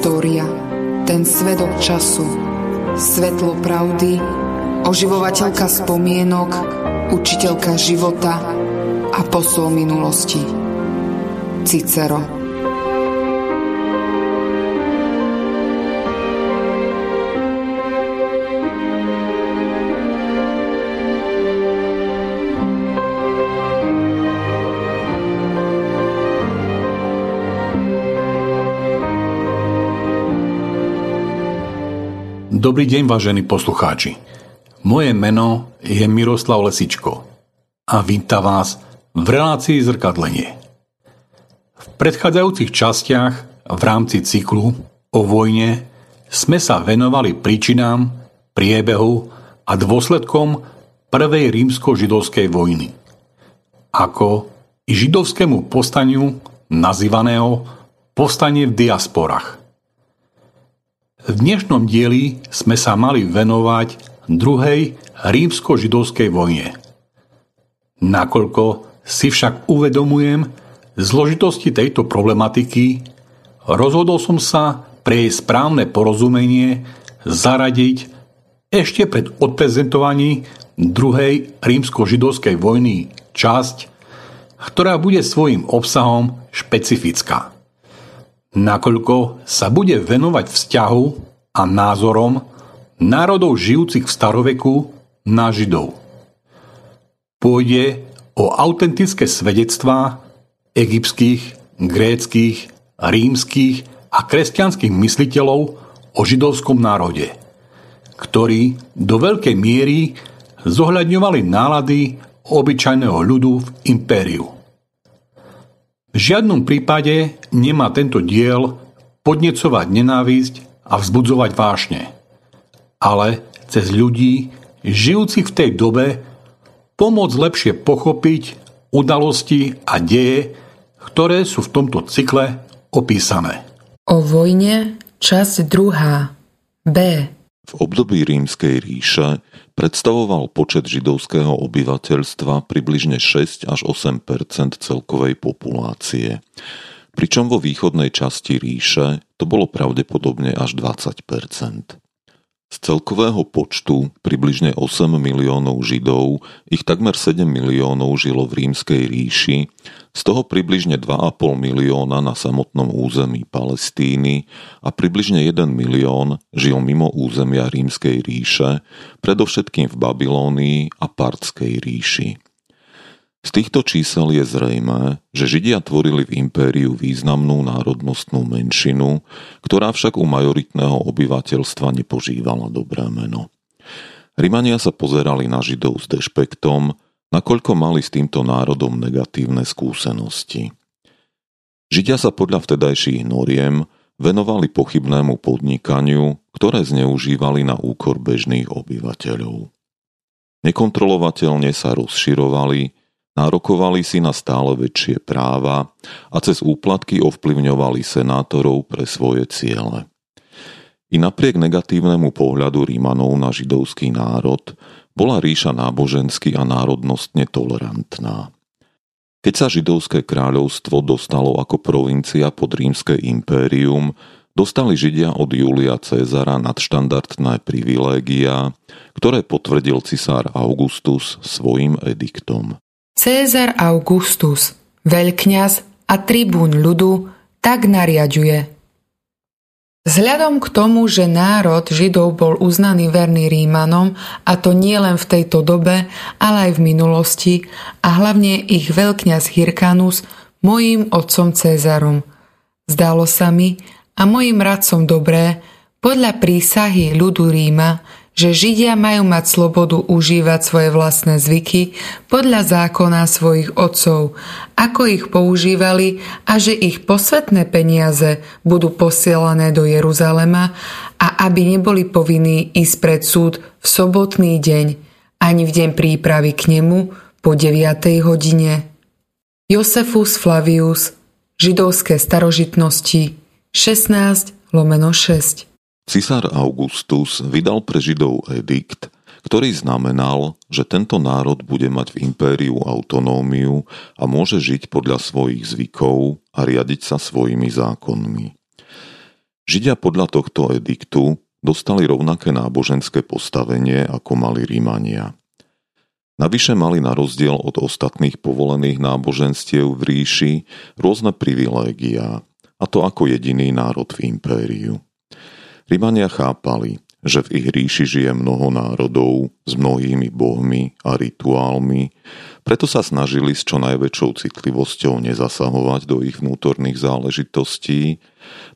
História, ten svedok času, svetlo pravdy, oživovateľka spomienok, učiteľka života a posol minulosti. Cicero Dobrý deň, vážení poslucháči. Moje meno je Miroslav Lesičko a vítam vás v relácii zrkadlenie. V predchádzajúcich častiach v rámci cyklu o vojne sme sa venovali príčinám, priebehu a dôsledkom prvej rímsko-židovskej vojny. Ako i židovskému postaniu nazývaného povstanie v diasporách. V dnešnom dieli sme sa mali venovať druhej rímsko-židovskej vojne. Nakoľko si však uvedomujem zložitosti tejto problematiky, rozhodol som sa pre jej správne porozumenie zaradiť ešte pred odprezentovaní druhej rímsko-židovskej vojny časť, ktorá bude svojim obsahom špecifická nakoľko sa bude venovať vzťahu a názorom národov žijúcich v staroveku na Židov. Pôjde o autentické svedectvá egyptských, gréckých, rímskych a kresťanských mysliteľov o židovskom národe, ktorí do veľkej miery zohľadňovali nálady obyčajného ľudu v impériu. V žiadnom prípade nemá tento diel podnecovať nenávisť a vzbudzovať vášne, ale cez ľudí, žijúcich v tej dobe, pomôcť lepšie pochopiť udalosti a deje, ktoré sú v tomto cykle opísané. O vojne časť druhá B v období rímskej ríše predstavoval počet židovského obyvateľstva približne 6 až 8% celkovej populácie, pričom vo východnej časti ríše to bolo pravdepodobne až 20 z celkového počtu približne 8 miliónov Židov ich takmer 7 miliónov žilo v rímskej ríši, z toho približne 2,5 milióna na samotnom území Palestíny a približne 1 milión žil mimo územia rímskej ríše, predovšetkým v Babilónii a Partskej ríši. Z týchto čísel je zrejmé, že Židia tvorili v impériu významnú národnostnú menšinu, ktorá však u majoritného obyvateľstva nepožívala dobré meno. Rimania sa pozerali na Židov s dešpektom, nakoľko mali s týmto národom negatívne skúsenosti. Židia sa podľa vtedajších noriem venovali pochybnému podnikaniu, ktoré zneužívali na úkor bežných obyvateľov. Nekontrolovateľne sa rozširovali, Nárokovali si na stále väčšie práva a cez úplatky ovplyvňovali senátorov pre svoje ciele. I napriek negatívnemu pohľadu Rímanov na židovský národ bola ríša nábožensky a národnostne tolerantná. Keď sa židovské kráľovstvo dostalo ako provincia pod rímske impérium, dostali Židia od Julia Cezara nadštandardné privilégia, ktoré potvrdil cisár Augustus svojim ediktom. Cézar Augustus, veľkňaz a tribún ľudu, tak nariaduje. Vzhľadom k tomu, že národ Židov bol uznaný verný Rímanom, a to nie len v tejto dobe, ale aj v minulosti, a hlavne ich veľkňaz Hirkanus, mojím otcom Cézarom. Zdalo sa mi a mojim radcom dobré, podľa prísahy ľudu Ríma, že Židia majú mať slobodu užívať svoje vlastné zvyky podľa zákona svojich otcov, ako ich používali a že ich posvetné peniaze budú posielané do Jeruzalema a aby neboli povinní ísť pred súd v sobotný deň ani v deň prípravy k nemu po 9. hodine. Josefus Flavius, židovské starožitnosti, 16 lomeno 6 Cisár Augustus vydal pre Židov edikt, ktorý znamenal, že tento národ bude mať v impériu autonómiu a môže žiť podľa svojich zvykov a riadiť sa svojimi zákonmi. Židia podľa tohto ediktu dostali rovnaké náboženské postavenie ako mali Rímania. Navyše mali na rozdiel od ostatných povolených náboženstiev v ríši rôzne privilégiá, a to ako jediný národ v impériu. Rímania chápali, že v ich ríši žije mnoho národov s mnohými bohmi a rituálmi, preto sa snažili s čo najväčšou citlivosťou nezasahovať do ich vnútorných záležitostí,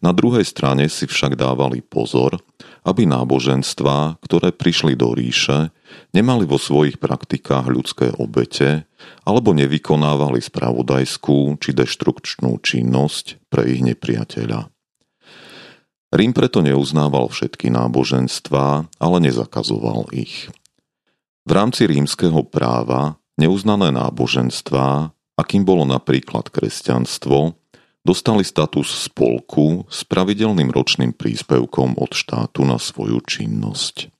na druhej strane si však dávali pozor, aby náboženstvá, ktoré prišli do ríše, nemali vo svojich praktikách ľudské obete alebo nevykonávali spravodajskú či deštrukčnú činnosť pre ich nepriateľa. Rím preto neuznával všetky náboženstvá, ale nezakazoval ich. V rámci rímskeho práva neuznané náboženstvá, akým bolo napríklad kresťanstvo, dostali status spolku s pravidelným ročným príspevkom od štátu na svoju činnosť.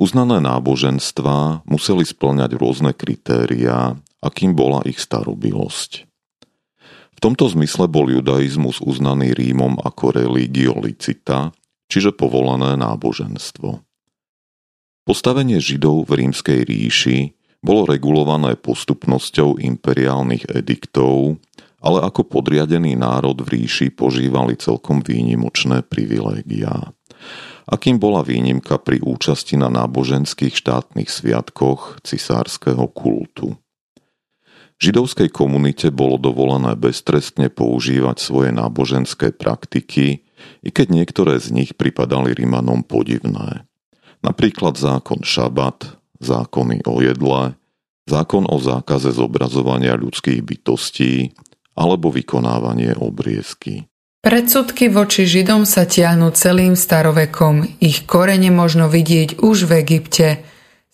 Uznané náboženstvá museli splňať rôzne kritériá, akým bola ich starobilosť. V tomto zmysle bol judaizmus uznaný Rímom ako religio licita, čiže povolené náboženstvo. Postavenie Židov v rímskej ríši bolo regulované postupnosťou imperiálnych ediktov, ale ako podriadený národ v ríši požívali celkom výnimočné privilégiá. Akým bola výnimka pri účasti na náboženských štátnych sviatkoch cisárskeho kultu. Židovskej komunite bolo dovolené beztrestne používať svoje náboženské praktiky, i keď niektoré z nich pripadali Rimanom podivné. Napríklad zákon šabat, zákony o jedle, zákon o zákaze zobrazovania ľudských bytostí alebo vykonávanie obriezky. Predsudky voči Židom sa tiahnu celým starovekom. Ich korene možno vidieť už v Egypte –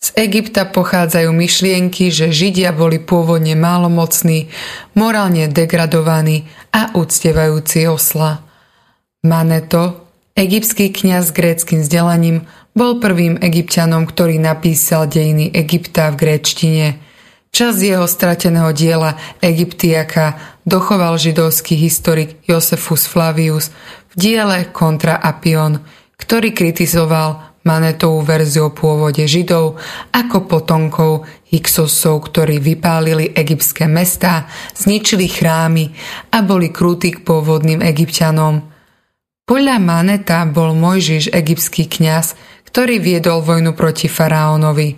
z Egypta pochádzajú myšlienky, že Židia boli pôvodne málomocní, morálne degradovaní a uctievajúci osla. Maneto, egyptský kňaz s gréckým vzdelaním, bol prvým egyptianom, ktorý napísal dejiny Egypta v gréčtine. Čas jeho strateného diela Egyptiaka dochoval židovský historik Josefus Flavius v diele Contra Apion, ktorý kritizoval Manetovú verziu o pôvode Židov ako potomkov Hyksosov, ktorí vypálili egyptské mestá, zničili chrámy a boli krúti k pôvodným egyptianom. Podľa Maneta bol Mojžiš egyptský kňaz, ktorý viedol vojnu proti faraónovi.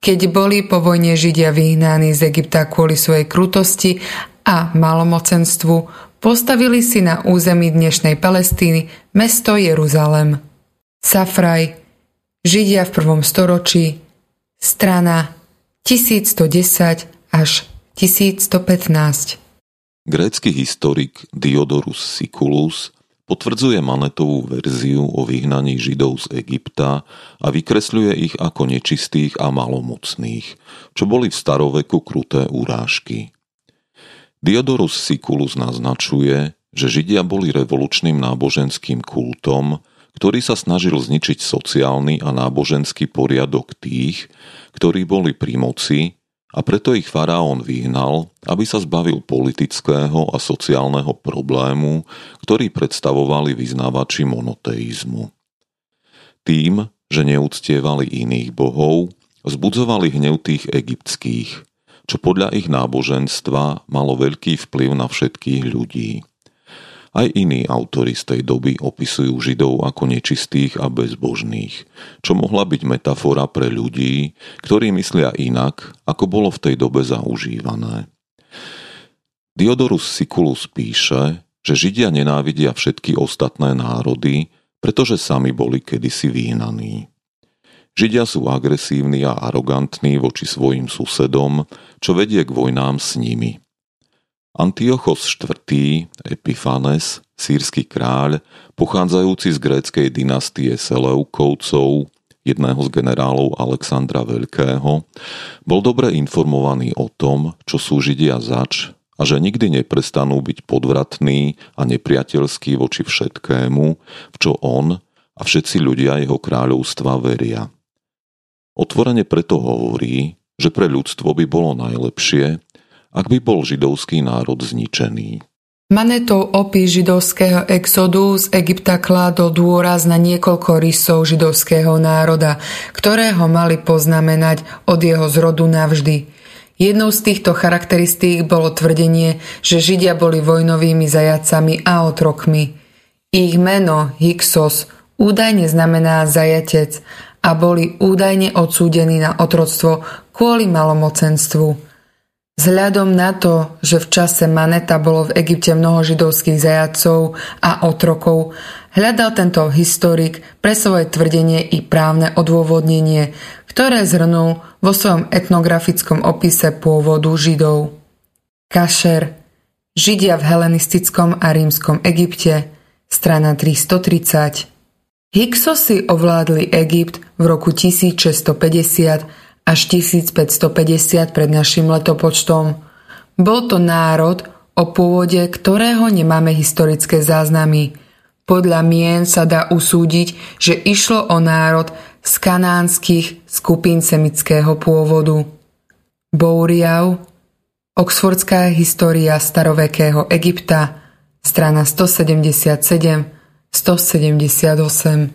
Keď boli po vojne Židia vyhnaní z Egypta kvôli svojej krutosti a malomocenstvu, postavili si na území dnešnej Palestíny mesto Jeruzalem. Safraj, Židia v prvom storočí, strana 1110 až 1115. Grécky historik Diodorus Siculus potvrdzuje Manetovú verziu o vyhnaní Židov z Egypta a vykresľuje ich ako nečistých a malomocných, čo boli v staroveku kruté urážky. Diodorus Siculus naznačuje, že Židia boli revolučným náboženským kultom, ktorý sa snažil zničiť sociálny a náboženský poriadok tých, ktorí boli pri moci a preto ich faraón vyhnal, aby sa zbavil politického a sociálneho problému, ktorý predstavovali vyznávači monoteizmu. Tým, že neúctievali iných bohov, vzbudzovali hnev tých egyptských, čo podľa ich náboženstva malo veľký vplyv na všetkých ľudí. Aj iní autori z tej doby opisujú Židov ako nečistých a bezbožných, čo mohla byť metafora pre ľudí, ktorí myslia inak, ako bolo v tej dobe zaužívané. Diodorus Siculus píše, že Židia nenávidia všetky ostatné národy, pretože sami boli kedysi vyhnaní. Židia sú agresívni a arogantní voči svojim susedom, čo vedie k vojnám s nimi – Antiochos IV. Epiphanes, sírsky kráľ, pochádzajúci z gréckej dynastie Seleukovcov, jedného z generálov Alexandra Veľkého, bol dobre informovaný o tom, čo sú Židia zač a že nikdy neprestanú byť podvratní a nepriateľskí voči všetkému, v čo on a všetci ľudia jeho kráľovstva veria. Otvorene preto hovorí, že pre ľudstvo by bolo najlepšie, ak by bol židovský národ zničený. Manetov opis židovského exodu z Egypta kládol dôraz na niekoľko rysov židovského národa, ktoré ho mali poznamenať od jeho zrodu navždy. Jednou z týchto charakteristík bolo tvrdenie, že Židia boli vojnovými zajacami a otrokmi. Ich meno, Hyksos, údajne znamená zajatec a boli údajne odsúdení na otroctvo kvôli malomocenstvu. Vzhľadom na to, že v čase Maneta bolo v Egypte mnoho židovských zajacov a otrokov, hľadal tento historik pre svoje tvrdenie i právne odôvodnenie, ktoré zhrnul vo svojom etnografickom opise pôvodu Židov. Kašer. Židia v helenistickom a rímskom Egypte, strana 330 Hyksosi ovládli Egypt v roku 1650 až 1550 pred našim letopočtom. Bol to národ, o pôvode ktorého nemáme historické záznamy. Podľa mien sa dá usúdiť, že išlo o národ z kanánskych skupín semického pôvodu. Bouriau, Oxfordská história starovekého Egypta, strana 177, 178.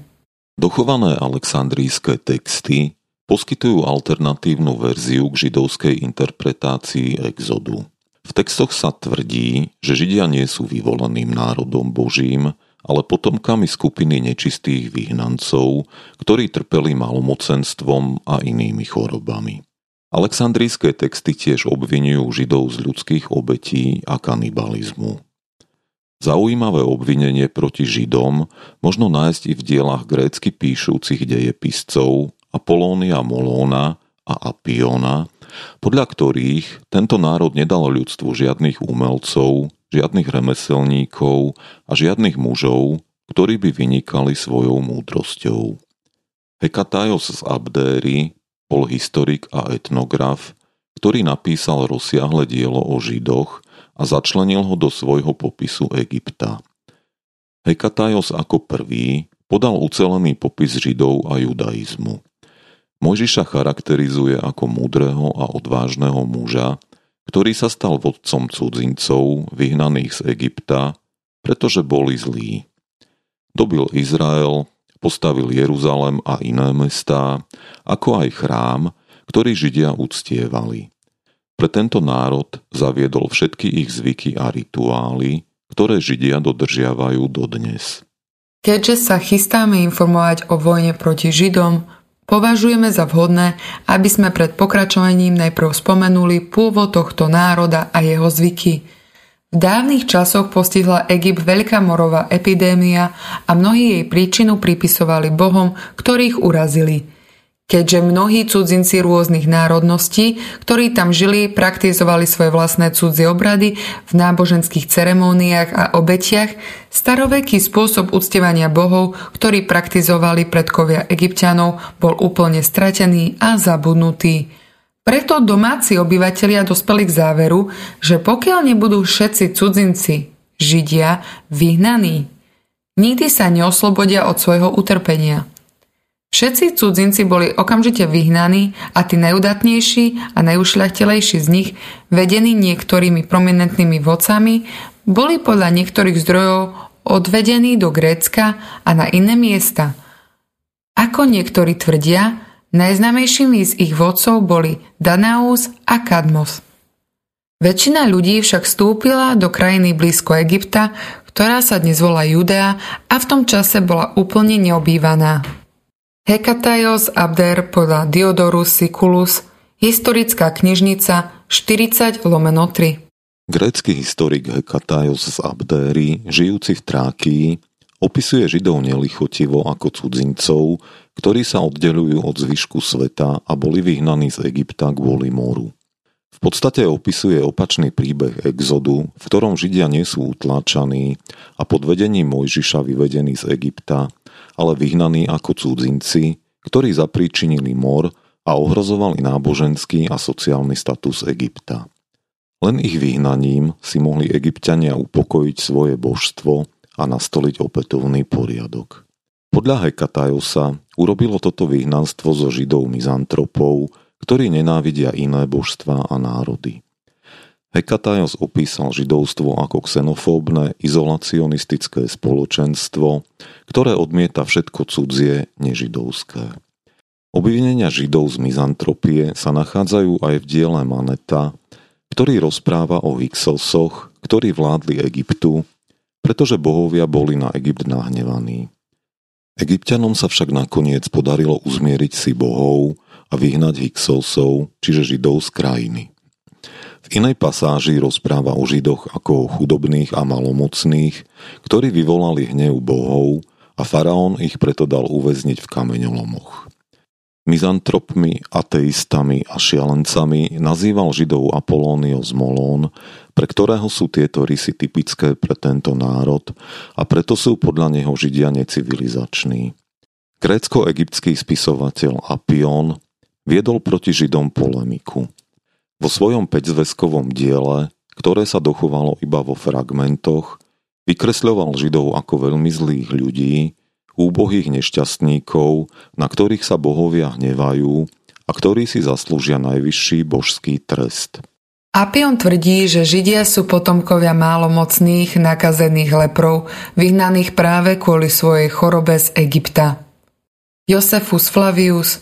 Dochované alexandrijské texty poskytujú alternatívnu verziu k židovskej interpretácii exodu. V textoch sa tvrdí, že Židia nie sú vyvoleným národom Božím, ale potomkami skupiny nečistých vyhnancov, ktorí trpeli malomocenstvom a inými chorobami. Aleksandrijské texty tiež obvinujú Židov z ľudských obetí a kanibalizmu. Zaujímavé obvinenie proti Židom možno nájsť i v dielach grécky píšúcich dejepiscov Apolónia Molóna a Apiona, podľa ktorých tento národ nedal ľudstvu žiadnych umelcov, žiadnych remeselníkov a žiadnych mužov, ktorí by vynikali svojou múdrosťou. Hekatajos z Abdéry bol historik a etnograf, ktorý napísal rozsiahle dielo o Židoch a začlenil ho do svojho popisu Egypta. Hekatajos ako prvý podal ucelený popis Židov a judaizmu. Mojžiša charakterizuje ako múdreho a odvážneho muža, ktorý sa stal vodcom cudzincov vyhnaných z Egypta, pretože boli zlí. Dobil Izrael, postavil Jeruzalem a iné mestá, ako aj chrám, ktorý Židia uctievali. Pre tento národ zaviedol všetky ich zvyky a rituály, ktoré Židia dodržiavajú dodnes. Keďže sa chystáme informovať o vojne proti Židom, Považujeme za vhodné, aby sme pred pokračovaním najprv spomenuli pôvod tohto národa a jeho zvyky. V dávnych časoch postihla Egypt veľká morová epidémia a mnohí jej príčinu pripisovali bohom, ktorých urazili – keďže mnohí cudzinci rôznych národností, ktorí tam žili, praktizovali svoje vlastné cudzie obrady v náboženských ceremóniách a obetiach, staroveký spôsob uctievania bohov, ktorý praktizovali predkovia egyptianov, bol úplne stratený a zabudnutý. Preto domáci obyvatelia dospeli k záveru, že pokiaľ nebudú všetci cudzinci, židia, vyhnaní, nikdy sa neoslobodia od svojho utrpenia – Všetci cudzinci boli okamžite vyhnaní a tí najudatnejší a najušľachtelejší z nich, vedení niektorými prominentnými vodcami, boli podľa niektorých zdrojov odvedení do Grécka a na iné miesta. Ako niektorí tvrdia, najznamejšími z ich vodcov boli Danaus a Kadmos. Väčšina ľudí však vstúpila do krajiny blízko Egypta, ktorá sa dnes volá Judea a v tom čase bola úplne neobývaná. Hekatajos Abder podľa Diodorus Siculus, historická knižnica 40 lomeno 3. Grécky historik Hekatajos z Abdéry, žijúci v Trákii, opisuje Židov nelichotivo ako cudzincov, ktorí sa oddelujú od zvyšku sveta a boli vyhnaní z Egypta kvôli moru. V podstate opisuje opačný príbeh exodu, v ktorom Židia nie sú utláčaní a pod vedením Mojžiša vyvedení z Egypta ale vyhnaní ako cudzinci, ktorí zapríčinili mor a ohrozovali náboženský a sociálny status Egypta. Len ich vyhnaním si mohli egyptiania upokojiť svoje božstvo a nastoliť opätovný poriadok. Podľa Hekatajosa urobilo toto vyhnanstvo zo židov mizantropov, ktorí nenávidia iné božstva a národy. Hekatajos opísal židovstvo ako xenofóbne, izolacionistické spoločenstvo, ktoré odmieta všetko cudzie nežidovské. Obvinenia židov z mizantropie sa nachádzajú aj v diele Maneta, ktorý rozpráva o Hyksosoch, ktorí vládli Egyptu, pretože bohovia boli na Egypt nahnevaní. Egyptianom sa však nakoniec podarilo uzmieriť si bohov a vyhnať Hyksosov, čiže židov z krajiny. V inej pasáži rozpráva o Židoch ako o chudobných a malomocných, ktorí vyvolali hnev bohov a faraón ich preto dal uväzniť v kameňolomoch. Mizantropmi, ateistami a šialencami nazýval Židov Apolónio z Molón, pre ktorého sú tieto rysy typické pre tento národ a preto sú podľa neho Židia necivilizační. Grécko-egyptský spisovateľ Apion viedol proti Židom polemiku – vo svojom päťzveskovom diele, ktoré sa dochovalo iba vo fragmentoch, vykresľoval Židov ako veľmi zlých ľudí, úbohých nešťastníkov, na ktorých sa bohovia hnevajú a ktorí si zaslúžia najvyšší božský trest. Apion tvrdí, že Židia sú potomkovia málomocných, nakazených leprov, vyhnaných práve kvôli svojej chorobe z Egypta. Josefus Flavius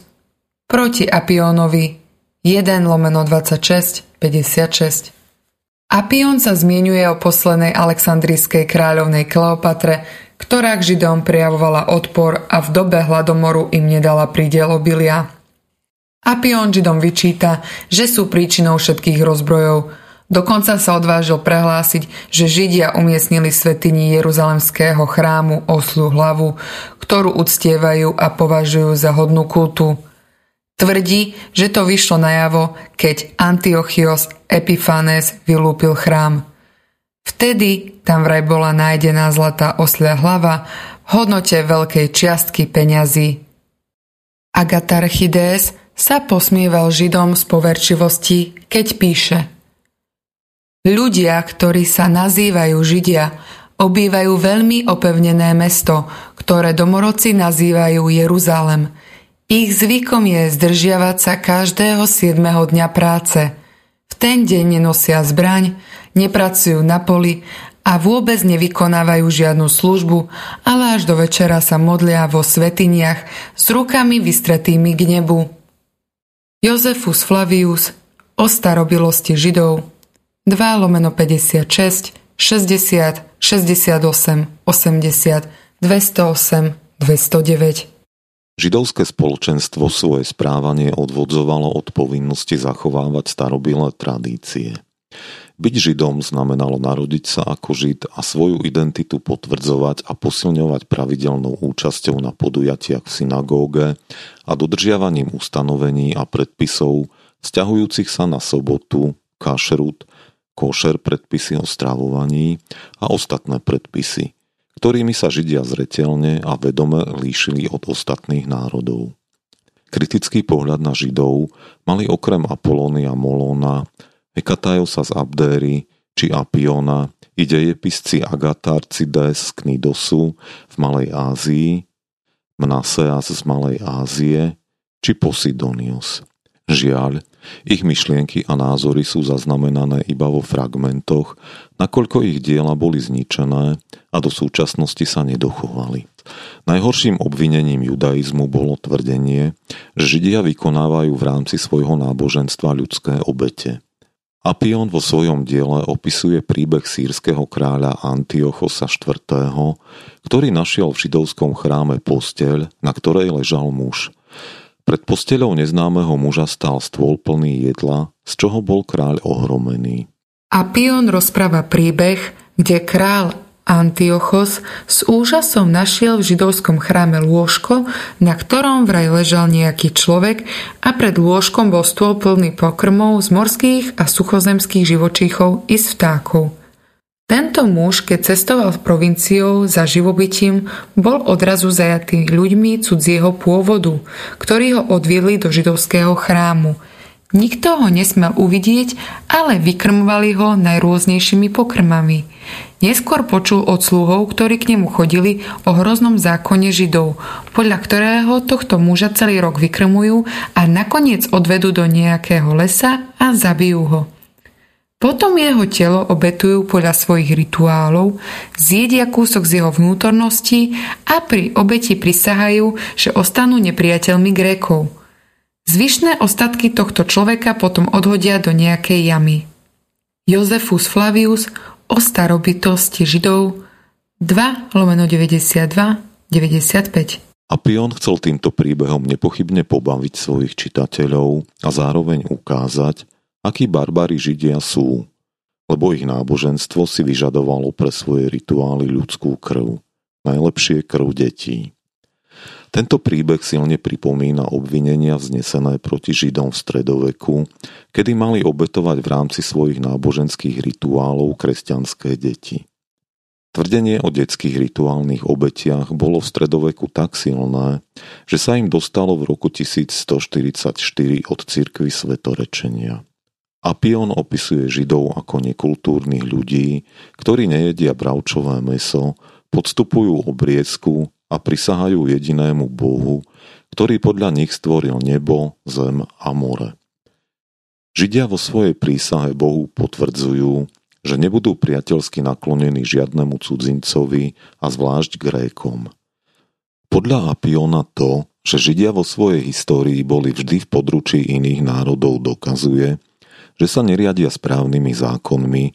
proti Apionovi 1 lomeno 26, 56. Apion sa zmienuje o poslednej aleksandrijskej kráľovnej Kleopatre, ktorá k Židom prijavovala odpor a v dobe hladomoru im nedala prídel obilia. Apion Židom vyčíta, že sú príčinou všetkých rozbrojov. Dokonca sa odvážil prehlásiť, že Židia umiestnili svetini Jeruzalemského chrámu oslu hlavu, ktorú uctievajú a považujú za hodnú kultu. Tvrdí, že to vyšlo najavo, keď Antiochios Epiphanes vylúpil chrám. Vtedy tam vraj bola nájdená zlatá oslia hlava v hodnote veľkej čiastky peňazí. Agatarchides sa posmieval Židom z poverčivosti, keď píše Ľudia, ktorí sa nazývajú Židia, obývajú veľmi opevnené mesto, ktoré domorodci nazývajú Jeruzalem – ich zvykom je zdržiavať sa každého 7. dňa práce. V ten deň nenosia zbraň, nepracujú na poli a vôbec nevykonávajú žiadnu službu, ale až do večera sa modlia vo svetiniach s rukami vystretými k nebu. Jozefus Flavius o starobilosti Židov 2 lomeno 56 60 68 80 208 209 Židovské spoločenstvo svoje správanie odvodzovalo od povinnosti zachovávať starobilé tradície. Byť Židom znamenalo narodiť sa ako Žid a svoju identitu potvrdzovať a posilňovať pravidelnou účasťou na podujatiach v synagóge a dodržiavaním ustanovení a predpisov vzťahujúcich sa na sobotu, kašrut, košer predpisy o stravovaní a ostatné predpisy – ktorými sa Židia zretelne a vedome líšili od ostatných národov. Kritický pohľad na Židov mali okrem Apolónia Molóna, Hekatajosa z Abdéry či Apiona i dejepisci Agatarcides z Knidosu v Malej Ázii, Mnaseas z Malej Ázie či Posidonius. Žiaľ, ich myšlienky a názory sú zaznamenané iba vo fragmentoch, nakoľko ich diela boli zničené a do súčasnosti sa nedochovali. Najhorším obvinením judaizmu bolo tvrdenie, že Židia vykonávajú v rámci svojho náboženstva ľudské obete. Apion vo svojom diele opisuje príbeh sírskeho kráľa Antiochosa IV., ktorý našiel v židovskom chráme posteľ, na ktorej ležal muž – pred posteľou neznámeho muža stál stôl plný jedla, z čoho bol kráľ ohromený. A Pion rozpráva príbeh, kde král Antiochos s úžasom našiel v židovskom chráme lôžko, na ktorom vraj ležal nejaký človek a pred lôžkom bol stôl plný pokrmov z morských a suchozemských živočíchov i z vtákov – tento muž, keď cestoval v provinciou za živobytím, bol odrazu zajatý ľuďmi cudzieho pôvodu, ktorí ho odviedli do židovského chrámu. Nikto ho nesmel uvidieť, ale vykrmovali ho najrôznejšími pokrmami. Neskôr počul od sluhov, ktorí k nemu chodili, o hroznom zákone Židov, podľa ktorého tohto muža celý rok vykrmujú a nakoniec odvedú do nejakého lesa a zabijú ho. Potom jeho telo obetujú podľa svojich rituálov, zjedia kúsok z jeho vnútornosti a pri obeti prisahajú, že ostanú nepriateľmi Grékov. Zvyšné ostatky tohto človeka potom odhodia do nejakej jamy. Jozefus Flavius o starobitosti Židov 2 lomeno 92 95 Apion chcel týmto príbehom nepochybne pobaviť svojich čitateľov a zároveň ukázať, akí barbári Židia sú, lebo ich náboženstvo si vyžadovalo pre svoje rituály ľudskú krv, najlepšie krv detí. Tento príbeh silne pripomína obvinenia vznesené proti Židom v stredoveku, kedy mali obetovať v rámci svojich náboženských rituálov kresťanské deti. Tvrdenie o detských rituálnych obetiach bolo v stredoveku tak silné, že sa im dostalo v roku 1144 od cirkvy svetorečenia. Apion opisuje Židov ako nekultúrnych ľudí, ktorí nejedia bravčové meso, podstupujú obriezku a prisahajú jedinému Bohu, ktorý podľa nich stvoril nebo, zem a more. Židia vo svojej prísahe Bohu potvrdzujú, že nebudú priateľsky naklonení žiadnemu cudzincovi a zvlášť Grékom. Podľa Apiona to, že Židia vo svojej histórii boli vždy v područí iných národov dokazuje, že sa neriadia správnymi zákonmi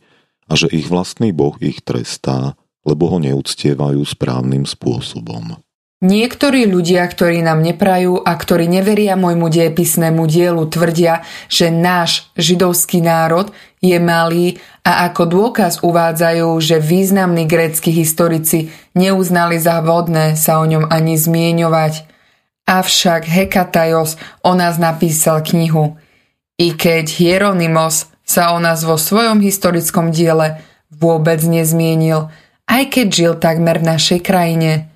a že ich vlastný boh ich trestá, lebo ho neúctievajú správnym spôsobom. Niektorí ľudia, ktorí nám neprajú a ktorí neveria môjmu diepisnému dielu, tvrdia, že náš židovský národ je malý a ako dôkaz uvádzajú, že významní grécky historici neuznali za vodné sa o ňom ani zmieňovať. Avšak Hekatajos o nás napísal knihu – i keď Hieronymos sa o nás vo svojom historickom diele vôbec nezmienil, aj keď žil takmer v našej krajine.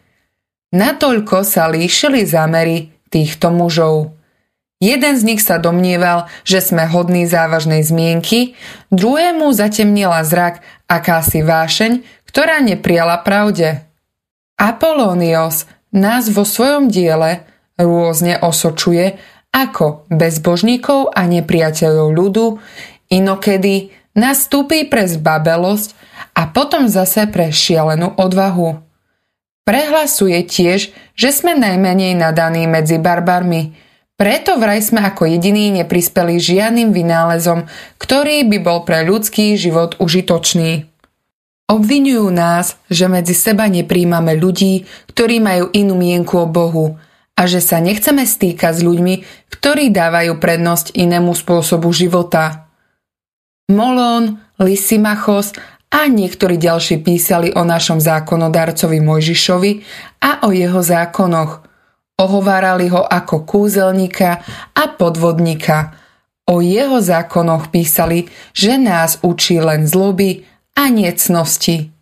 Natoľko sa líšili zámery týchto mužov. Jeden z nich sa domnieval, že sme hodní závažnej zmienky, druhému zatemnila zrak akási vášeň, ktorá nepriala pravde. Apolónios nás vo svojom diele rôzne osočuje ako bezbožníkov a nepriateľov ľudu, inokedy nastúpi pre zbabelosť a potom zase pre šialenú odvahu. Prehlasuje tiež, že sme najmenej nadaní medzi barbarmi, preto vraj sme ako jediní neprispeli žiadnym vynálezom, ktorý by bol pre ľudský život užitočný. Obvinujú nás, že medzi seba nepríjmame ľudí, ktorí majú inú mienku o Bohu – a že sa nechceme stýkať s ľuďmi, ktorí dávajú prednosť inému spôsobu života. Molón, Lysimachos a niektorí ďalší písali o našom zákonodarcovi Mojžišovi a o jeho zákonoch. Ohovárali ho ako kúzelníka a podvodníka. O jeho zákonoch písali, že nás učí len zloby a necnosti.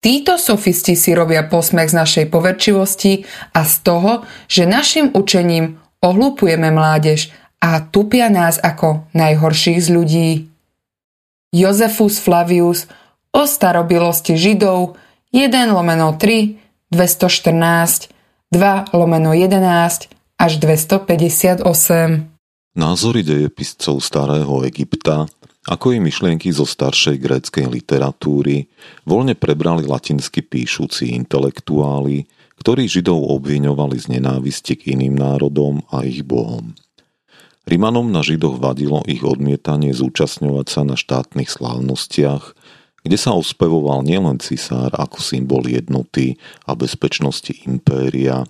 Títo sofisti si robia posmech z našej poverčivosti a z toho, že našim učením ohlúpujeme mládež a tupia nás ako najhorších z ľudí. Jozefus Flavius o starobilosti Židov 1 lomeno 3 214 2 lomeno 11 až 258 Názory dejepiscov starého Egypta ako i myšlienky zo staršej gréckej literatúry voľne prebrali latinsky píšuci intelektuáli, ktorí Židov obviňovali z nenávisti k iným národom a ich bohom. Rimanom na Židoch vadilo ich odmietanie zúčastňovať sa na štátnych slávnostiach, kde sa ospevoval nielen cisár ako symbol jednoty a bezpečnosti impéria,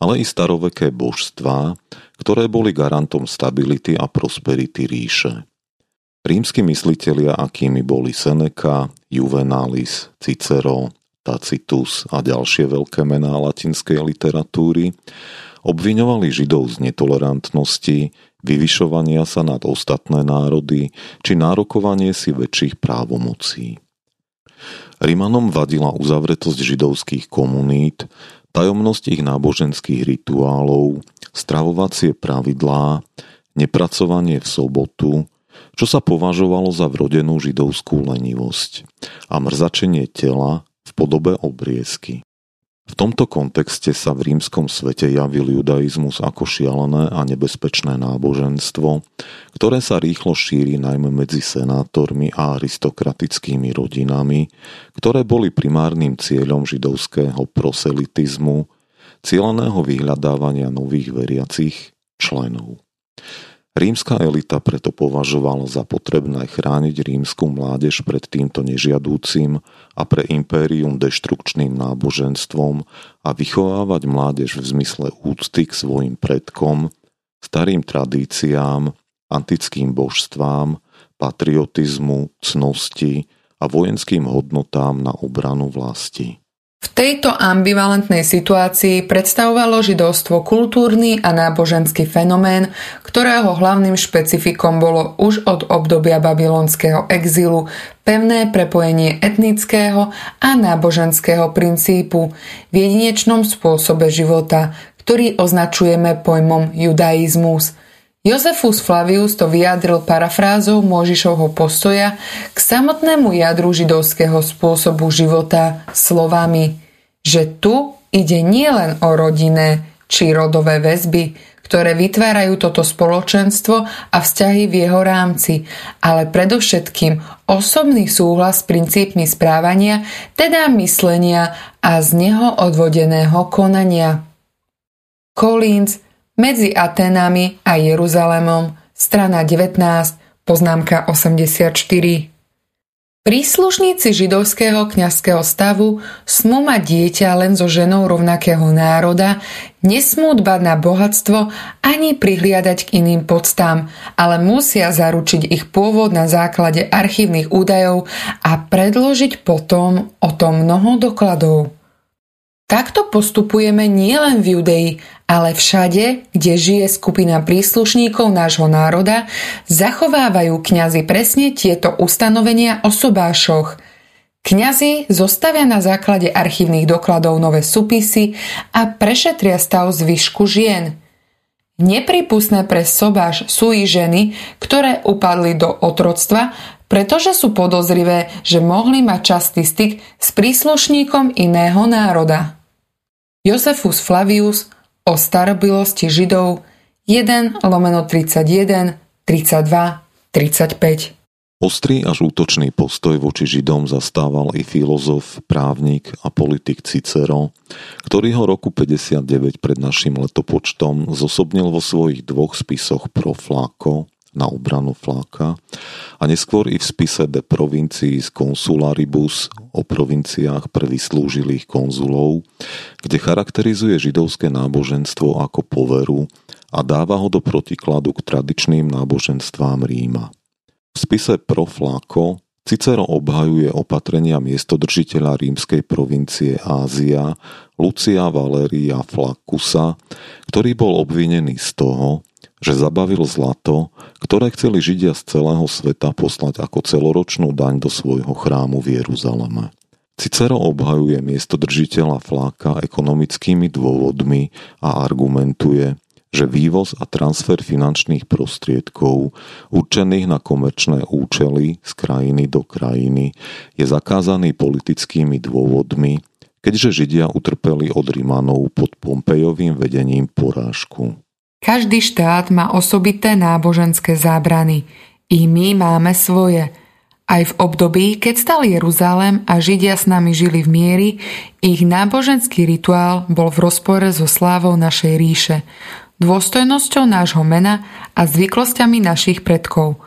ale i staroveké božstvá, ktoré boli garantom stability a prosperity ríše. Rímsky myslitelia, akými boli Seneca, Juvenalis, Cicero, Tacitus a ďalšie veľké mená latinskej literatúry, obviňovali Židov z netolerantnosti, vyvyšovania sa nad ostatné národy či nárokovanie si väčších právomocí. Rimanom vadila uzavretosť židovských komunít, tajomnosť ich náboženských rituálov, stravovacie pravidlá, nepracovanie v sobotu, čo sa považovalo za vrodenú židovskú lenivosť a mrzačenie tela v podobe obriezky. V tomto kontexte sa v rímskom svete javil judaizmus ako šialené a nebezpečné náboženstvo, ktoré sa rýchlo šíri najmä medzi senátormi a aristokratickými rodinami, ktoré boli primárnym cieľom židovského proselitizmu, cieľaného vyhľadávania nových veriacich členov. Rímska elita preto považovala za potrebné chrániť rímsku mládež pred týmto nežiadúcim a pre impérium deštrukčným náboženstvom a vychovávať mládež v zmysle úcty k svojim predkom, starým tradíciám, antickým božstvám, patriotizmu, cnosti a vojenským hodnotám na obranu vlasti. V tejto ambivalentnej situácii predstavovalo židovstvo kultúrny a náboženský fenomén, ktorého hlavným špecifikom bolo už od obdobia babylonského exilu pevné prepojenie etnického a náboženského princípu v jedinečnom spôsobe života, ktorý označujeme pojmom judaizmus – Jozefus Flavius to vyjadril parafrázou Môžišovho postoja k samotnému jadru židovského spôsobu života slovami, že tu ide nielen o rodinné či rodové väzby, ktoré vytvárajú toto spoločenstvo a vzťahy v jeho rámci, ale predovšetkým osobný súhlas s princípmi správania, teda myslenia a z neho odvodeného konania. Collins medzi Atenami a Jeruzalémom, strana 19, poznámka 84. Príslušníci židovského kňazského stavu smú mať dieťa len so ženou rovnakého národa, nesmú dbať na bohatstvo ani prihliadať k iným podstám, ale musia zaručiť ich pôvod na základe archívnych údajov a predložiť potom o tom mnoho dokladov. Takto postupujeme nielen v Judei, ale všade, kde žije skupina príslušníkov nášho národa, zachovávajú kňazi presne tieto ustanovenia o sobášoch. Kňazi zostavia na základe archívnych dokladov nové súpisy a prešetria stav zvyšku žien. Nepripustné pre sobáš sú i ženy, ktoré upadli do otroctva, pretože sú podozrivé, že mohli mať častý styk s príslušníkom iného národa. Josefus Flavius o starobilosti Židov 1 lomeno 31, 32, 35. Ostrý až útočný postoj voči Židom zastával i filozof, právnik a politik Cicero, ktorý ho roku 59 pred našim letopočtom zosobnil vo svojich dvoch spisoch Pro Flaco na obranu Fláka a neskôr i v spise De Provinciis Consularibus o provinciách pre vyslúžilých konzulov, kde charakterizuje židovské náboženstvo ako poveru a dáva ho do protikladu k tradičným náboženstvám Ríma. V spise Pro Flaco Cicero obhajuje opatrenia miestodržiteľa rímskej provincie Ázia Lucia Valeria Flacusa, ktorý bol obvinený z toho, že zabavil zlato, ktoré chceli Židia z celého sveta poslať ako celoročnú daň do svojho chrámu v Jeruzaleme. Cicero obhajuje miesto držiteľa fláka ekonomickými dôvodmi a argumentuje, že vývoz a transfer finančných prostriedkov určených na komerčné účely z krajiny do krajiny je zakázaný politickými dôvodmi, keďže Židia utrpeli od Rimanov pod Pompejovým vedením porážku. Každý štát má osobité náboženské zábrany. I my máme svoje. Aj v období, keď stal Jeruzalém a Židia s nami žili v miery, ich náboženský rituál bol v rozpore so slávou našej ríše, dôstojnosťou nášho mena a zvyklosťami našich predkov –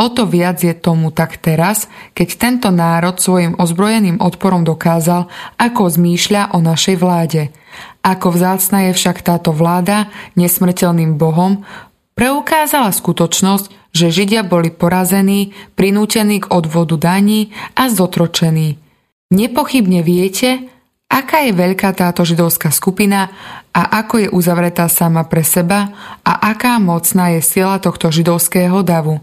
O to viac je tomu tak teraz, keď tento národ svojim ozbrojeným odporom dokázal, ako zmýšľa o našej vláde. Ako vzácna je však táto vláda nesmrteľným bohom, preukázala skutočnosť, že Židia boli porazení, prinútení k odvodu daní a zotročení. Nepochybne viete, aká je veľká táto židovská skupina a ako je uzavretá sama pre seba a aká mocná je sila tohto židovského davu.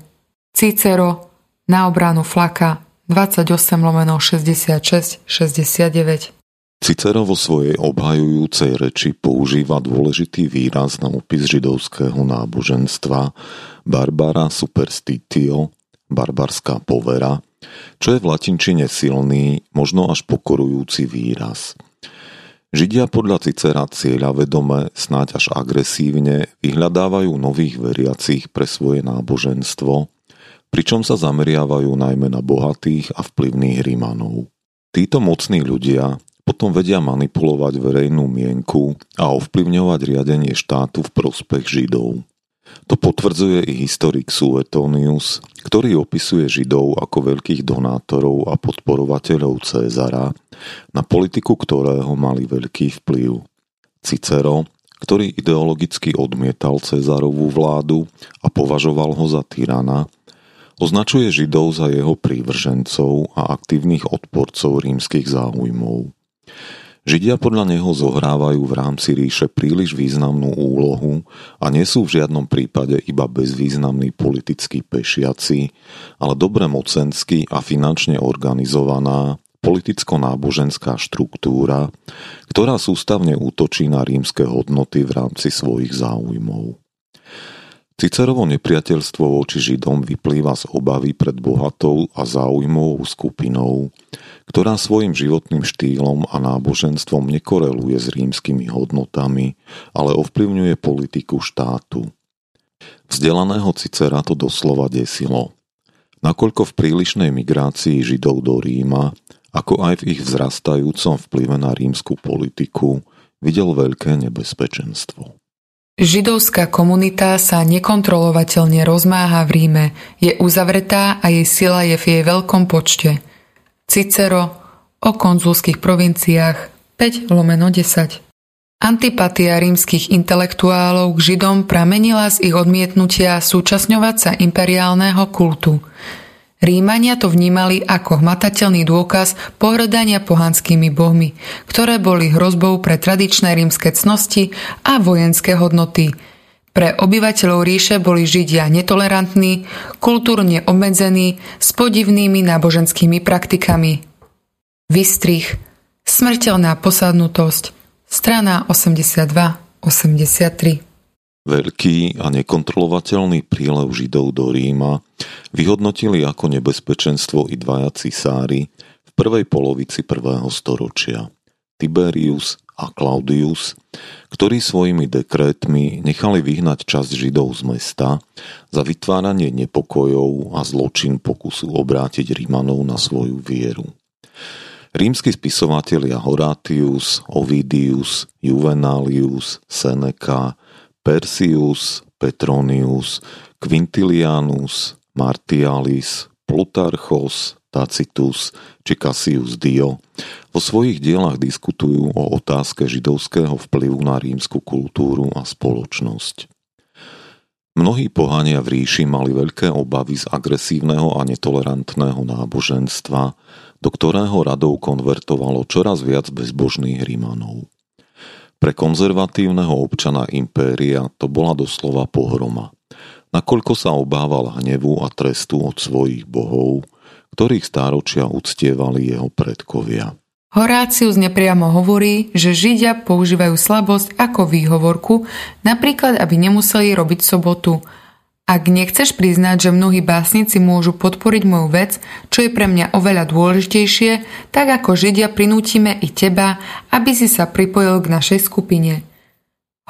Cicero na obranu Flaka 28 lomeno 66 69. Cicero vo svojej obhajujúcej reči používa dôležitý výraz na opis židovského náboženstva Barbara superstitio, barbarská povera, čo je v latinčine silný, možno až pokorujúci výraz. Židia podľa Cicera cieľa vedome, snáď až agresívne, vyhľadávajú nových veriacich pre svoje náboženstvo, pričom sa zameriavajú najmä na bohatých a vplyvných Rímanov. Títo mocní ľudia potom vedia manipulovať verejnú mienku a ovplyvňovať riadenie štátu v prospech Židov. To potvrdzuje i historik Suetonius, ktorý opisuje Židov ako veľkých donátorov a podporovateľov Cézara, na politiku ktorého mali veľký vplyv. Cicero, ktorý ideologicky odmietal Cezarovú vládu a považoval ho za tyrana, označuje Židov za jeho prívržencov a aktívnych odporcov rímskych záujmov. Židia podľa neho zohrávajú v rámci ríše príliš významnú úlohu a nie sú v žiadnom prípade iba bezvýznamní politickí pešiaci, ale dobre mocensky a finančne organizovaná politicko-náboženská štruktúra, ktorá sústavne útočí na rímske hodnoty v rámci svojich záujmov. Cicerovo nepriateľstvo voči Židom vyplýva z obavy pred bohatou a záujmovou skupinou, ktorá svojim životným štýlom a náboženstvom nekoreluje s rímskymi hodnotami, ale ovplyvňuje politiku štátu. Vzdelaného Cicera to doslova desilo. Nakoľko v prílišnej migrácii Židov do Ríma, ako aj v ich vzrastajúcom vplyve na rímsku politiku, videl veľké nebezpečenstvo. Židovská komunita sa nekontrolovateľne rozmáha v Ríme, je uzavretá a jej sila je v jej veľkom počte. Cicero o konzulských provinciách 5 lomeno 10 Antipatia rímskych intelektuálov k Židom pramenila z ich odmietnutia súčasňovať sa imperiálneho kultu – Rímania to vnímali ako hmatateľný dôkaz pohrdania pohanskými bohmi, ktoré boli hrozbou pre tradičné rímske cnosti a vojenské hodnoty. Pre obyvateľov ríše boli Židia netolerantní, kultúrne obmedzení, s podivnými náboženskými praktikami. Vystrich, smrteľná posadnutosť, strana 82-83 Veľký a nekontrolovateľný prílev Židov do Ríma vyhodnotili ako nebezpečenstvo i dvaja cisári v prvej polovici prvého storočia. Tiberius a Claudius, ktorí svojimi dekrétmi nechali vyhnať časť Židov z mesta za vytváranie nepokojov a zločin pokusu obrátiť Rímanov na svoju vieru. Rímsky spisovatelia Horatius, Ovidius, Juvenalius, Seneca, Persius, Petronius, Quintilianus, Martialis, Plutarchos, Tacitus či Cassius Dio vo svojich dielach diskutujú o otázke židovského vplyvu na rímsku kultúru a spoločnosť. Mnohí pohania v ríši mali veľké obavy z agresívneho a netolerantného náboženstva, do ktorého radov konvertovalo čoraz viac bezbožných Rímanov. Pre konzervatívneho občana impéria to bola doslova pohroma, nakoľko sa obával hnevu a trestu od svojich bohov, ktorých stáročia uctievali jeho predkovia. Horácius nepriamo hovorí, že Židia používajú slabosť ako výhovorku, napríklad aby nemuseli robiť sobotu – ak nechceš priznať, že mnohí básnici môžu podporiť moju vec, čo je pre mňa oveľa dôležitejšie, tak ako Židia prinútime i teba, aby si sa pripojil k našej skupine.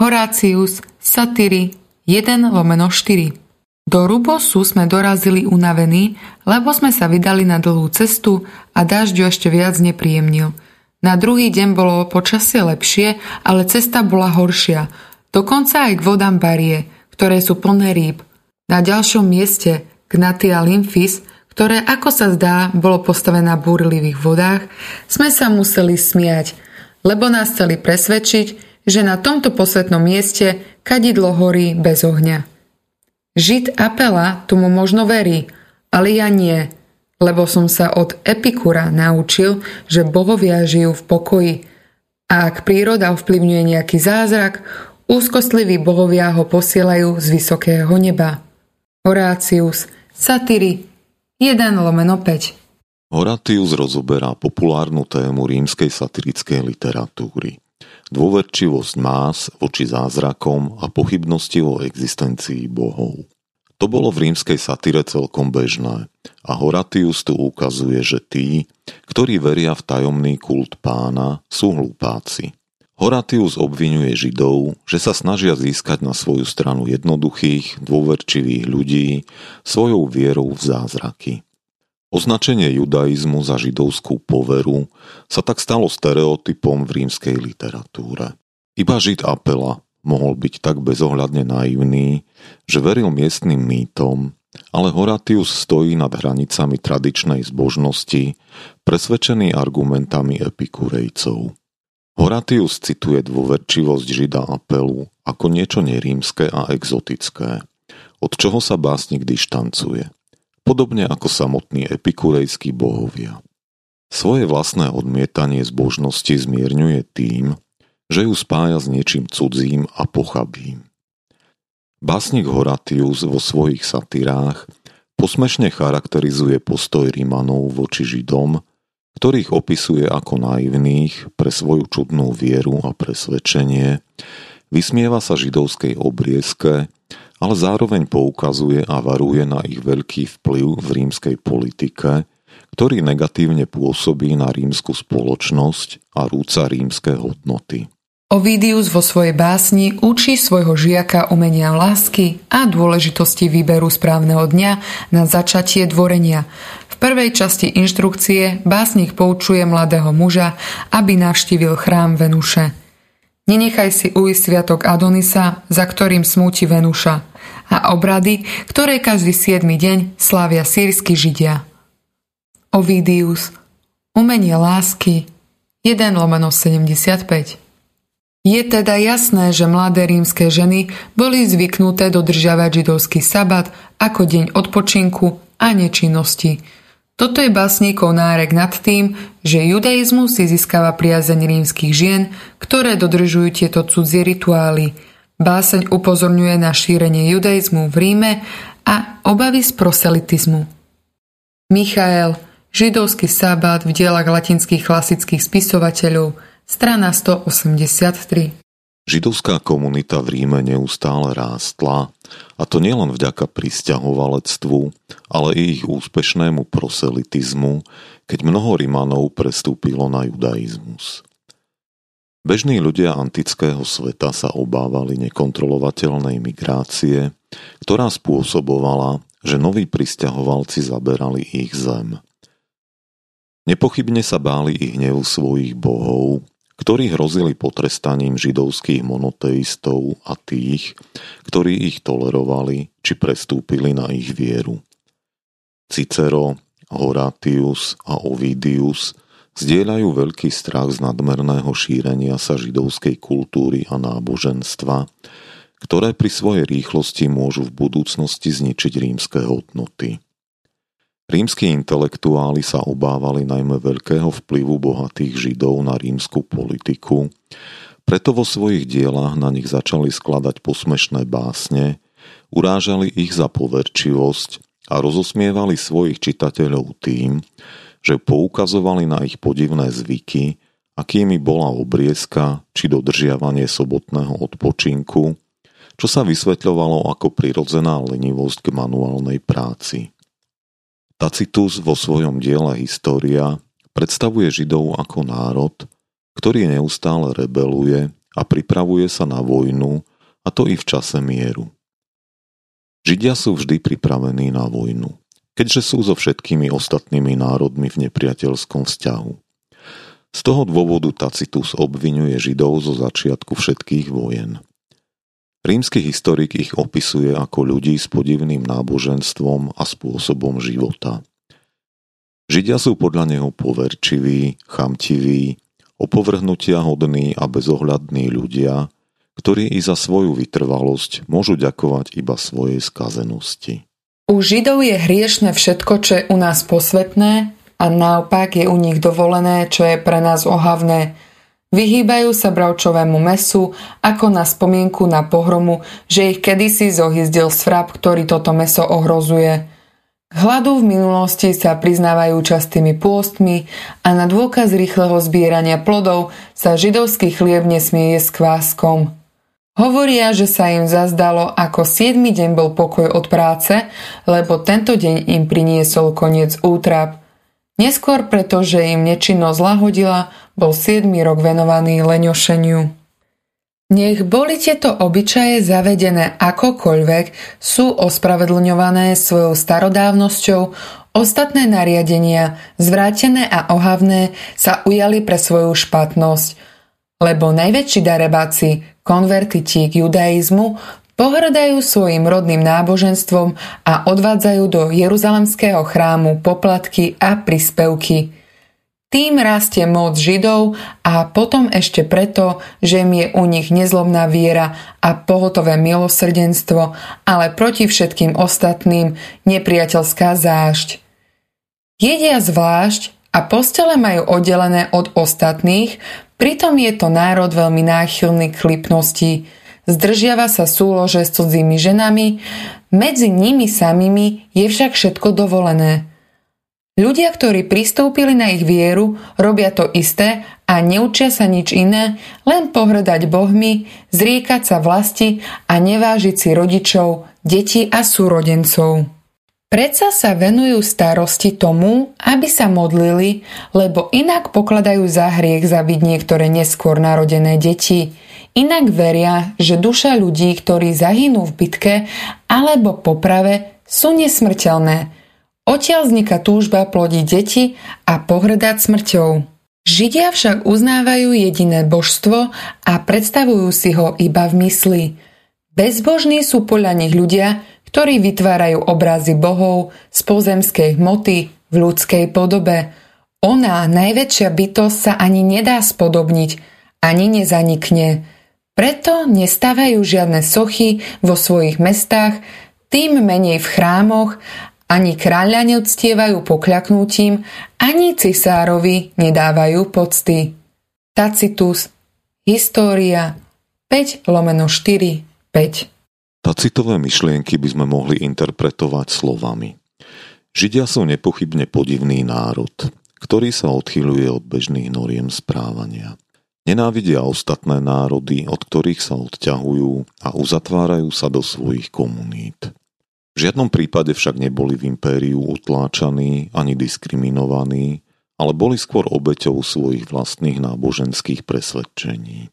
Horácius, Satyry 1 lomeno 4 Do Rubosu sme dorazili unavení, lebo sme sa vydali na dlhú cestu a dážďu ešte viac nepríjemnil. Na druhý deň bolo počasie lepšie, ale cesta bola horšia. Dokonca aj k vodám barie, ktoré sú plné rýb. Na ďalšom mieste Gnatia Lymphis, ktoré ako sa zdá bolo postavené na búrlivých vodách, sme sa museli smiať, lebo nás chceli presvedčiť, že na tomto posvetnom mieste kadidlo horí bez ohňa. Žid Apela tomu možno verí, ale ja nie, lebo som sa od Epikura naučil, že bohovia žijú v pokoji a ak príroda ovplyvňuje nejaký zázrak, úzkostliví bohovia ho posielajú z vysokého neba. Horácius, Satyry 1 lomeno 5 Horatius rozoberá populárnu tému rímskej satyrickej literatúry. Dôverčivosť más voči zázrakom a pochybnosti o existencii bohov. To bolo v rímskej satyre celkom bežné a Horatius tu ukazuje, že tí, ktorí veria v tajomný kult pána, sú hlupáci. Horatius obvinuje Židov, že sa snažia získať na svoju stranu jednoduchých, dôverčivých ľudí svojou vierou v zázraky. Označenie judaizmu za židovskú poveru sa tak stalo stereotypom v rímskej literatúre. Iba Žid Apela mohol byť tak bezohľadne naivný, že veril miestnym mýtom, ale Horatius stojí nad hranicami tradičnej zbožnosti, presvedčený argumentami epikurejcov. Horatius cituje dôverčivosť Žida Apelu ako niečo nerímske a exotické, od čoho sa básnik dištancuje, podobne ako samotní epikurejskí bohovia. Svoje vlastné odmietanie zbožnosti zmierňuje tým, že ju spája s niečím cudzím a pochabým. Básnik Horatius vo svojich satírách posmešne charakterizuje postoj Rímanov voči Židom ktorých opisuje ako naivných pre svoju čudnú vieru a presvedčenie, vysmieva sa židovskej obriezke, ale zároveň poukazuje a varuje na ich veľký vplyv v rímskej politike, ktorý negatívne pôsobí na rímsku spoločnosť a rúca rímske hodnoty. Ovidius vo svojej básni učí svojho žiaka umenia lásky a dôležitosti výberu správneho dňa na začatie dvorenia. Prvej časti inštrukcie básnik poučuje mladého muža, aby navštívil chrám Venuše. Nenechaj si ujsť sviatok Adonisa, za ktorým smúti Venuša a obrady, ktoré každý 7 deň slávia sírsky židia. Ovidius Umenie lásky 1 lomeno 75 je teda jasné, že mladé rímske ženy boli zvyknuté dodržiavať židovský sabat ako deň odpočinku a nečinnosti. Toto je básníkov nárek nad tým, že judaizmus si získava priazeň rímskych žien, ktoré dodržujú tieto cudzie rituály. Báseň upozorňuje na šírenie judaizmu v Ríme a obavy z proselitizmu. Michael, židovský sabat v dielach latinských klasických spisovateľov – Strana 183. Židovská komunita v Ríme neustále rástla, a to nielen vďaka pristahovalectvu, ale i ich úspešnému proselitizmu, keď mnoho Rimanov prestúpilo na judaizmus. Bežní ľudia antického sveta sa obávali nekontrolovateľnej migrácie, ktorá spôsobovala, že noví pristahovalci zaberali ich zem. Nepochybne sa báli ich hnevu svojich bohov, ktorí hrozili potrestaním židovských monoteistov a tých, ktorí ich tolerovali či prestúpili na ich vieru. Cicero, Horatius a Ovidius zdieľajú veľký strach z nadmerného šírenia sa židovskej kultúry a náboženstva, ktoré pri svojej rýchlosti môžu v budúcnosti zničiť rímske hodnoty. Rímsky intelektuáli sa obávali najmä veľkého vplyvu bohatých Židov na rímsku politiku, preto vo svojich dielách na nich začali skladať posmešné básne, urážali ich za poverčivosť a rozosmievali svojich čitateľov tým, že poukazovali na ich podivné zvyky, akými bola obriezka či dodržiavanie sobotného odpočinku, čo sa vysvetľovalo ako prirodzená lenivosť k manuálnej práci. Tacitus vo svojom diele História predstavuje Židov ako národ, ktorý neustále rebeluje a pripravuje sa na vojnu, a to i v čase mieru. Židia sú vždy pripravení na vojnu, keďže sú so všetkými ostatnými národmi v nepriateľskom vzťahu. Z toho dôvodu Tacitus obvinuje Židov zo začiatku všetkých vojen. Rímsky historik ich opisuje ako ľudí s podivným náboženstvom a spôsobom života. Židia sú podľa neho poverčiví, chamtiví, opovrhnutia hodní a bezohľadní ľudia, ktorí i za svoju vytrvalosť môžu ďakovať iba svojej skazenosti. U Židov je hriešne všetko, čo je u nás posvetné a naopak je u nich dovolené, čo je pre nás ohavné – Vyhýbajú sa bravčovému mesu ako na spomienku na pohromu, že ich kedysi zohyzdil svrab, ktorý toto meso ohrozuje. Hladu v minulosti sa priznávajú častými pôstmi a na dôkaz rýchleho zbierania plodov sa židovský chlieb nesmie jesť kváskom. Hovoria, že sa im zazdalo, ako 7 deň bol pokoj od práce, lebo tento deň im priniesol koniec útrap – Neskôr, pretože im nečinnosť zlahodila, bol 7. rok venovaný leňošeniu. Nech boli tieto obyčaje zavedené akokoľvek, sú ospravedlňované svojou starodávnosťou, ostatné nariadenia, zvrátené a ohavné, sa ujali pre svoju špatnosť, lebo najväčší darebáci, konvertiti k judaizmu, Pohrdajú svojim rodným náboženstvom a odvádzajú do Jeruzalemského chrámu poplatky a príspevky. Tým rastie moc Židov a potom ešte preto, že im je u nich nezlobná viera a pohotové milosrdenstvo, ale proti všetkým ostatným nepriateľská zášť. Jedia zvlášť a postele majú oddelené od ostatných, pritom je to národ veľmi náchylný k lipnosti – zdržiava sa súlože s cudzími ženami, medzi nimi samými je však všetko dovolené. Ľudia, ktorí pristúpili na ich vieru, robia to isté a neučia sa nič iné, len pohrdať bohmi, zriekať sa vlasti a nevážiť si rodičov, detí a súrodencov. Predsa sa venujú starosti tomu, aby sa modlili, lebo inak pokladajú za hriech zabiť niektoré neskôr narodené deti – Inak veria, že duša ľudí, ktorí zahynú v bitke alebo poprave, sú nesmrteľné. Odtiaľ vzniká túžba plodiť deti a pohrdať smrťou. Židia však uznávajú jediné božstvo a predstavujú si ho iba v mysli. Bezbožní sú podľa nich ľudia, ktorí vytvárajú obrazy bohov z pozemskej hmoty v ľudskej podobe. Ona, najväčšia bytosť, sa ani nedá spodobniť, ani nezanikne. Preto nestávajú žiadne sochy vo svojich mestách, tým menej v chrámoch, ani kráľa neuctievajú pokľaknutím, ani cisárovi nedávajú pocty. Tacitus, História 5 lomeno 4 5 Tacitové myšlienky by sme mohli interpretovať slovami. Židia sú nepochybne podivný národ, ktorý sa odchyluje od bežných noriem správania. Nenávidia ostatné národy, od ktorých sa odťahujú a uzatvárajú sa do svojich komunít. V žiadnom prípade však neboli v impériu utláčaní ani diskriminovaní, ale boli skôr obeťou svojich vlastných náboženských presvedčení.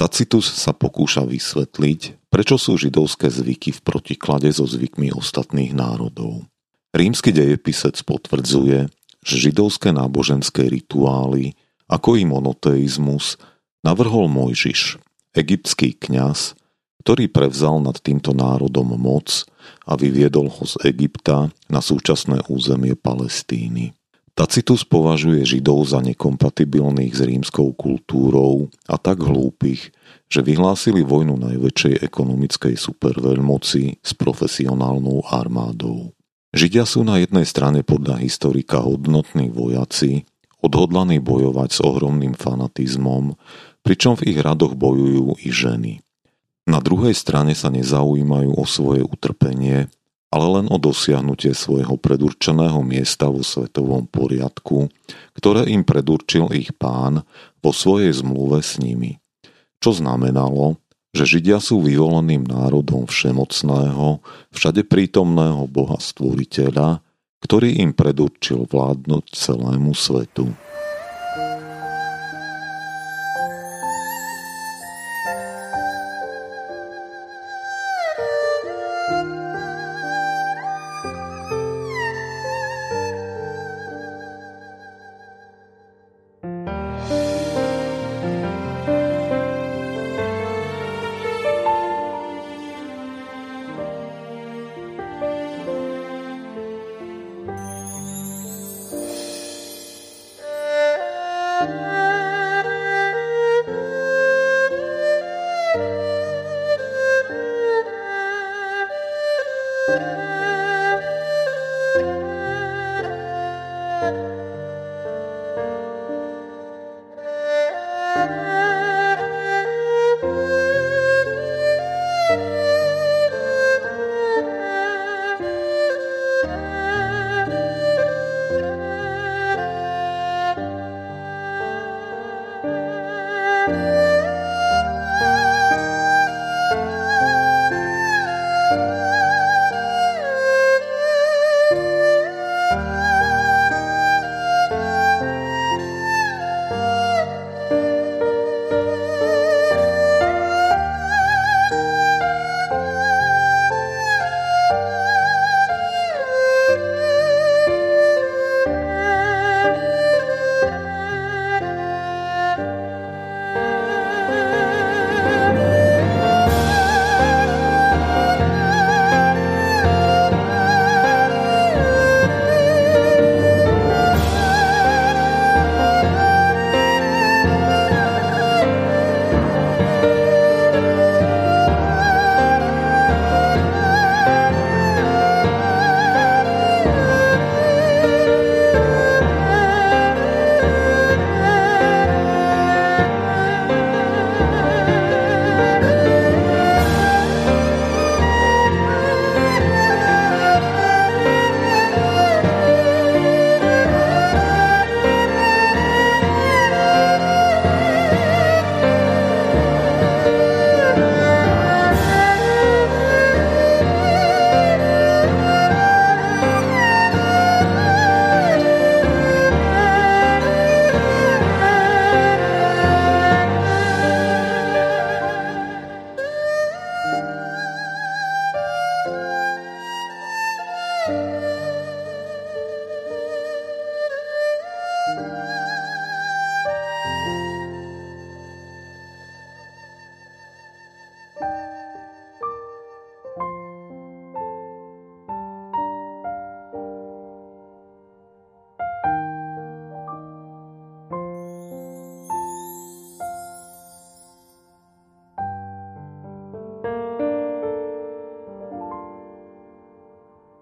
Tacitus sa pokúša vysvetliť, prečo sú židovské zvyky v protiklade so zvykmi ostatných národov. Rímsky dejepisec potvrdzuje, že židovské náboženské rituály ako i monoteizmus navrhol Mojžiš, egyptský kňaz, ktorý prevzal nad týmto národom moc a vyviedol ho z Egypta na súčasné územie Palestíny. Tacitus považuje Židov za nekompatibilných s rímskou kultúrou a tak hlúpych, že vyhlásili vojnu najväčšej ekonomickej superveľmoci s profesionálnou armádou. Židia sú na jednej strane podľa historika hodnotní vojaci, odhodlaní bojovať s ohromným fanatizmom, pričom v ich radoch bojujú i ženy. Na druhej strane sa nezaujímajú o svoje utrpenie, ale len o dosiahnutie svojho predurčeného miesta vo svetovom poriadku, ktoré im predurčil ich pán vo svojej zmluve s nimi. Čo znamenalo, že Židia sú vyvoleným národom všemocného, všade prítomného Boha Stvoriteľa, ktorý im predurčil vládnuť celému svetu.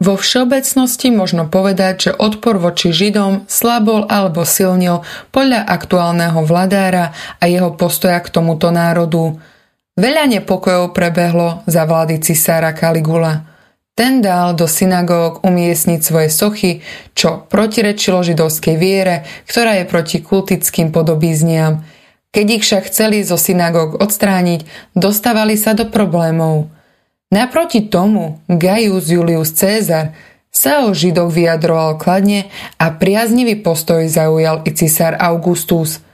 Vo všeobecnosti možno povedať, že odpor voči Židom slabol alebo silnil podľa aktuálneho vladára a jeho postoja k tomuto národu. Veľa nepokojov prebehlo za vlády cisára Kaligula. Ten dal do synagóg umiestniť svoje sochy, čo protirečilo židovskej viere, ktorá je proti kultickým podobízniam. Keď ich však chceli zo synagóg odstrániť, dostávali sa do problémov – Naproti tomu Gaius Julius Cezar sa o Židoch vyjadroval kladne a priaznivý postoj zaujal i cisár Augustus.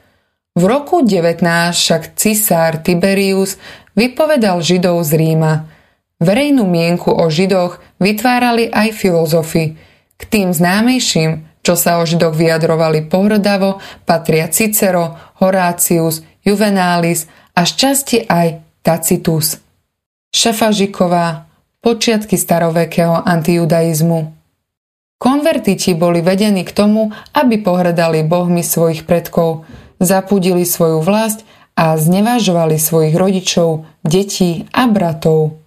V roku 19 však cisár Tiberius vypovedal Židov z Ríma. Verejnú mienku o Židoch vytvárali aj filozofi. K tým známejším, čo sa o Židoch vyjadrovali pohrdavo, patria Cicero, Horácius, Juvenalis a šťastie aj Tacitus. Šafažiková, počiatky starovekého antijudaizmu. Konvertiti boli vedení k tomu, aby pohrdali bohmi svojich predkov, zapudili svoju vlast a znevažovali svojich rodičov, detí a bratov.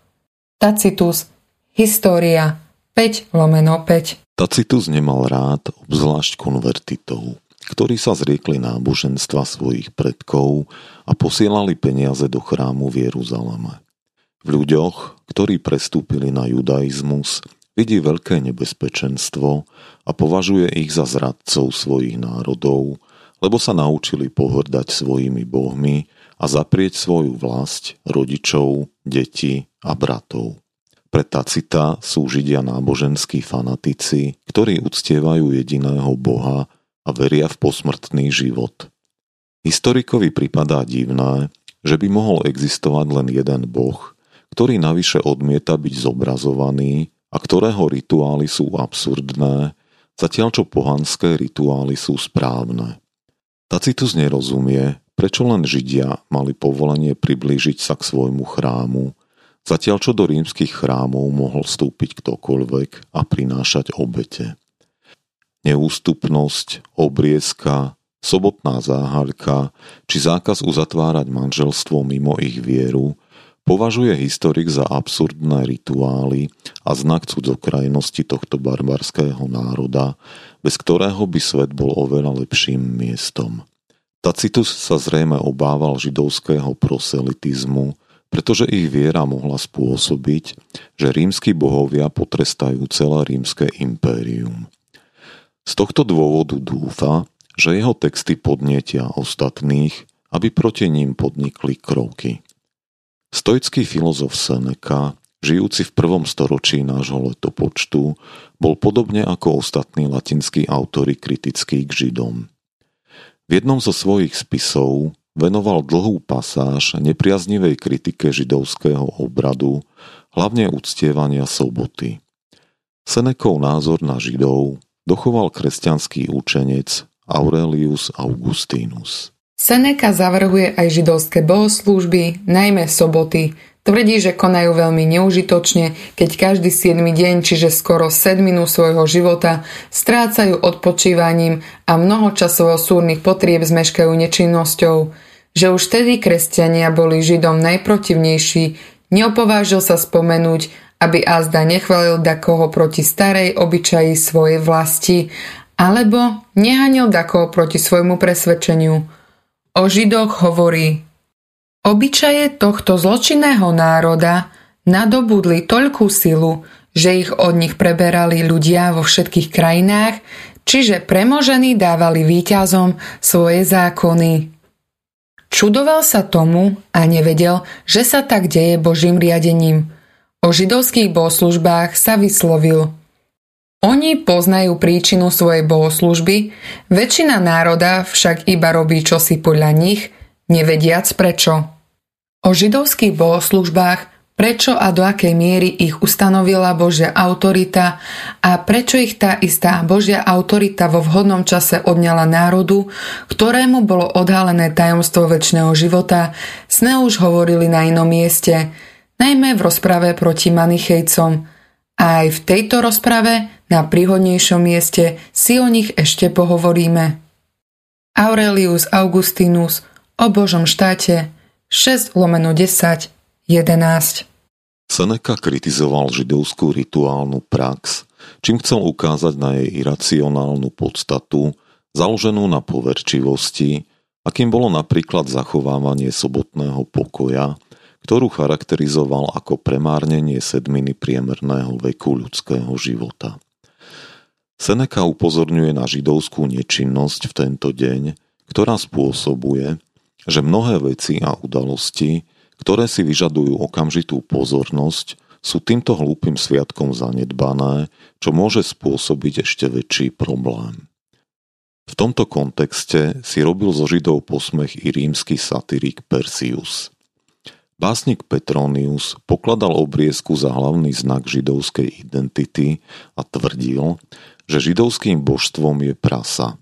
Tacitus, História 5 lomeno 5 Tacitus nemal rád obzvlášť konvertitov, ktorí sa zriekli náboženstva svojich predkov a posielali peniaze do chrámu v Jeruzaleme. V ľuďoch, ktorí prestúpili na judaizmus, vidí veľké nebezpečenstvo a považuje ich za zradcov svojich národov, lebo sa naučili pohrdať svojimi bohmi a zaprieť svoju vlast, rodičov, deti a bratov. Pre Tacita sú Židia náboženskí fanatici, ktorí uctievajú jediného Boha a veria v posmrtný život. Historikovi pripadá divné, že by mohol existovať len jeden Boh – ktorý navyše odmieta byť zobrazovaný a ktorého rituály sú absurdné, zatiaľ čo pohanské rituály sú správne. Tacitus nerozumie, prečo len Židia mali povolenie priblížiť sa k svojmu chrámu, zatiaľ čo do rímskych chrámov mohol vstúpiť ktokoľvek a prinášať obete. Neústupnosť, obriezka, sobotná záhaľka či zákaz uzatvárať manželstvo mimo ich vieru Považuje historik za absurdné rituály a znak cudzokrajnosti tohto barbarského národa, bez ktorého by svet bol oveľa lepším miestom. Tacitus sa zrejme obával židovského proselitizmu, pretože ich viera mohla spôsobiť, že rímsky bohovia potrestajú celé rímske impérium. Z tohto dôvodu dúfa, že jeho texty podnietia ostatných, aby proti ním podnikli kroky. Stoický filozof Seneca, žijúci v prvom storočí nášho letopočtu, bol podobne ako ostatní latinskí autory kritickí k Židom. V jednom zo svojich spisov venoval dlhú pasáž nepriaznivej kritike židovského obradu, hlavne uctievania soboty. Senekov názor na Židov dochoval kresťanský učenec Aurelius Augustinus. Seneca zavrhuje aj židovské bohoslúžby, najmä soboty. Tvrdí, že konajú veľmi neužitočne, keď každý 7 deň, čiže skoro sedminu svojho života, strácajú odpočívaním a mnoho časovo súrnych potrieb zmeškajú nečinnosťou. Že už vtedy kresťania boli židom najprotivnejší, neopovážil sa spomenúť, aby azda nechvalil dakoho proti starej obyčaji svojej vlasti, alebo nehanil dakoho proti svojmu presvedčeniu – O Židoch hovorí Obyčaje tohto zločinného národa nadobudli toľkú silu, že ich od nich preberali ľudia vo všetkých krajinách, čiže premožení dávali výťazom svoje zákony. Čudoval sa tomu a nevedel, že sa tak deje Božím riadením. O židovských bohoslužbách sa vyslovil – oni poznajú príčinu svojej bohoslužby, väčšina národa však iba robí čosi podľa nich, nevediac prečo. O židovských bohoslužbách prečo a do akej miery ich ustanovila Božia autorita a prečo ich tá istá Božia autorita vo vhodnom čase odňala národu, ktorému bolo odhalené tajomstvo väčšného života, sme už hovorili na inom mieste, najmä v rozprave proti Manichejcom – a aj v tejto rozprave na príhodnejšom mieste si o nich ešte pohovoríme. Aurelius Augustinus o Božom štáte 6 lomeno 10 11 Seneca kritizoval židovskú rituálnu prax čím chcel ukázať na jej iracionálnu podstatu, založenú na poverčivosti, akým bolo napríklad zachovávanie sobotného pokoja, ktorú charakterizoval ako premárnenie sedminy priemerného veku ľudského života. Seneca upozorňuje na židovskú nečinnosť v tento deň, ktorá spôsobuje, že mnohé veci a udalosti, ktoré si vyžadujú okamžitú pozornosť, sú týmto hlúpým sviatkom zanedbané, čo môže spôsobiť ešte väčší problém. V tomto kontexte si robil zo Židov posmech i rímsky satyrik Persius. Básnik Petronius pokladal obriezku za hlavný znak židovskej identity a tvrdil, že židovským božstvom je prasa.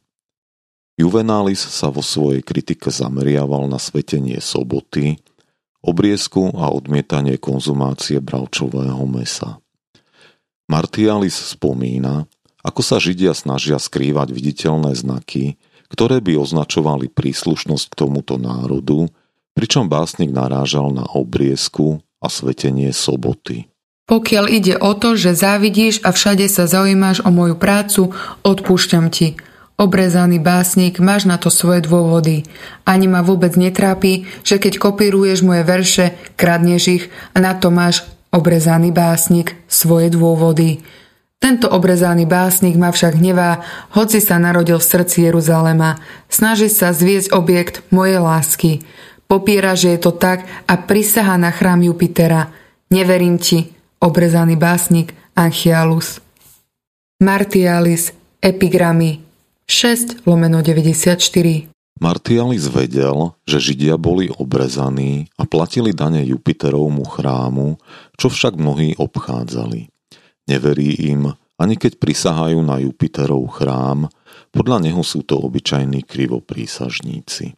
Juvenalis sa vo svojej kritike zameriaval na svetenie soboty, obriezku a odmietanie konzumácie bravčového mesa. Martialis spomína, ako sa Židia snažia skrývať viditeľné znaky, ktoré by označovali príslušnosť k tomuto národu pričom básnik narážal na obriezku a svetenie soboty. Pokiaľ ide o to, že závidíš a všade sa zaujímaš o moju prácu, odpúšťam ti. Obrezaný básnik, máš na to svoje dôvody. Ani ma vôbec netrápi, že keď kopíruješ moje verše, kradneš ich a na to máš obrezaný básnik svoje dôvody. Tento obrezaný básnik ma však hnevá, hoci sa narodil v srdci Jeruzalema. Snaží sa zviesť objekt mojej lásky. Popiera, že je to tak a prisaha na chrám Jupitera. Neverím ti, obrezaný básnik Anchialus. Martialis, epigramy 6 lomeno 94 Martialis vedel, že Židia boli obrezaní a platili dane Jupiterovmu chrámu, čo však mnohí obchádzali. Neverí im, ani keď prisahajú na Jupiterov chrám, podľa neho sú to obyčajní krivoprísažníci.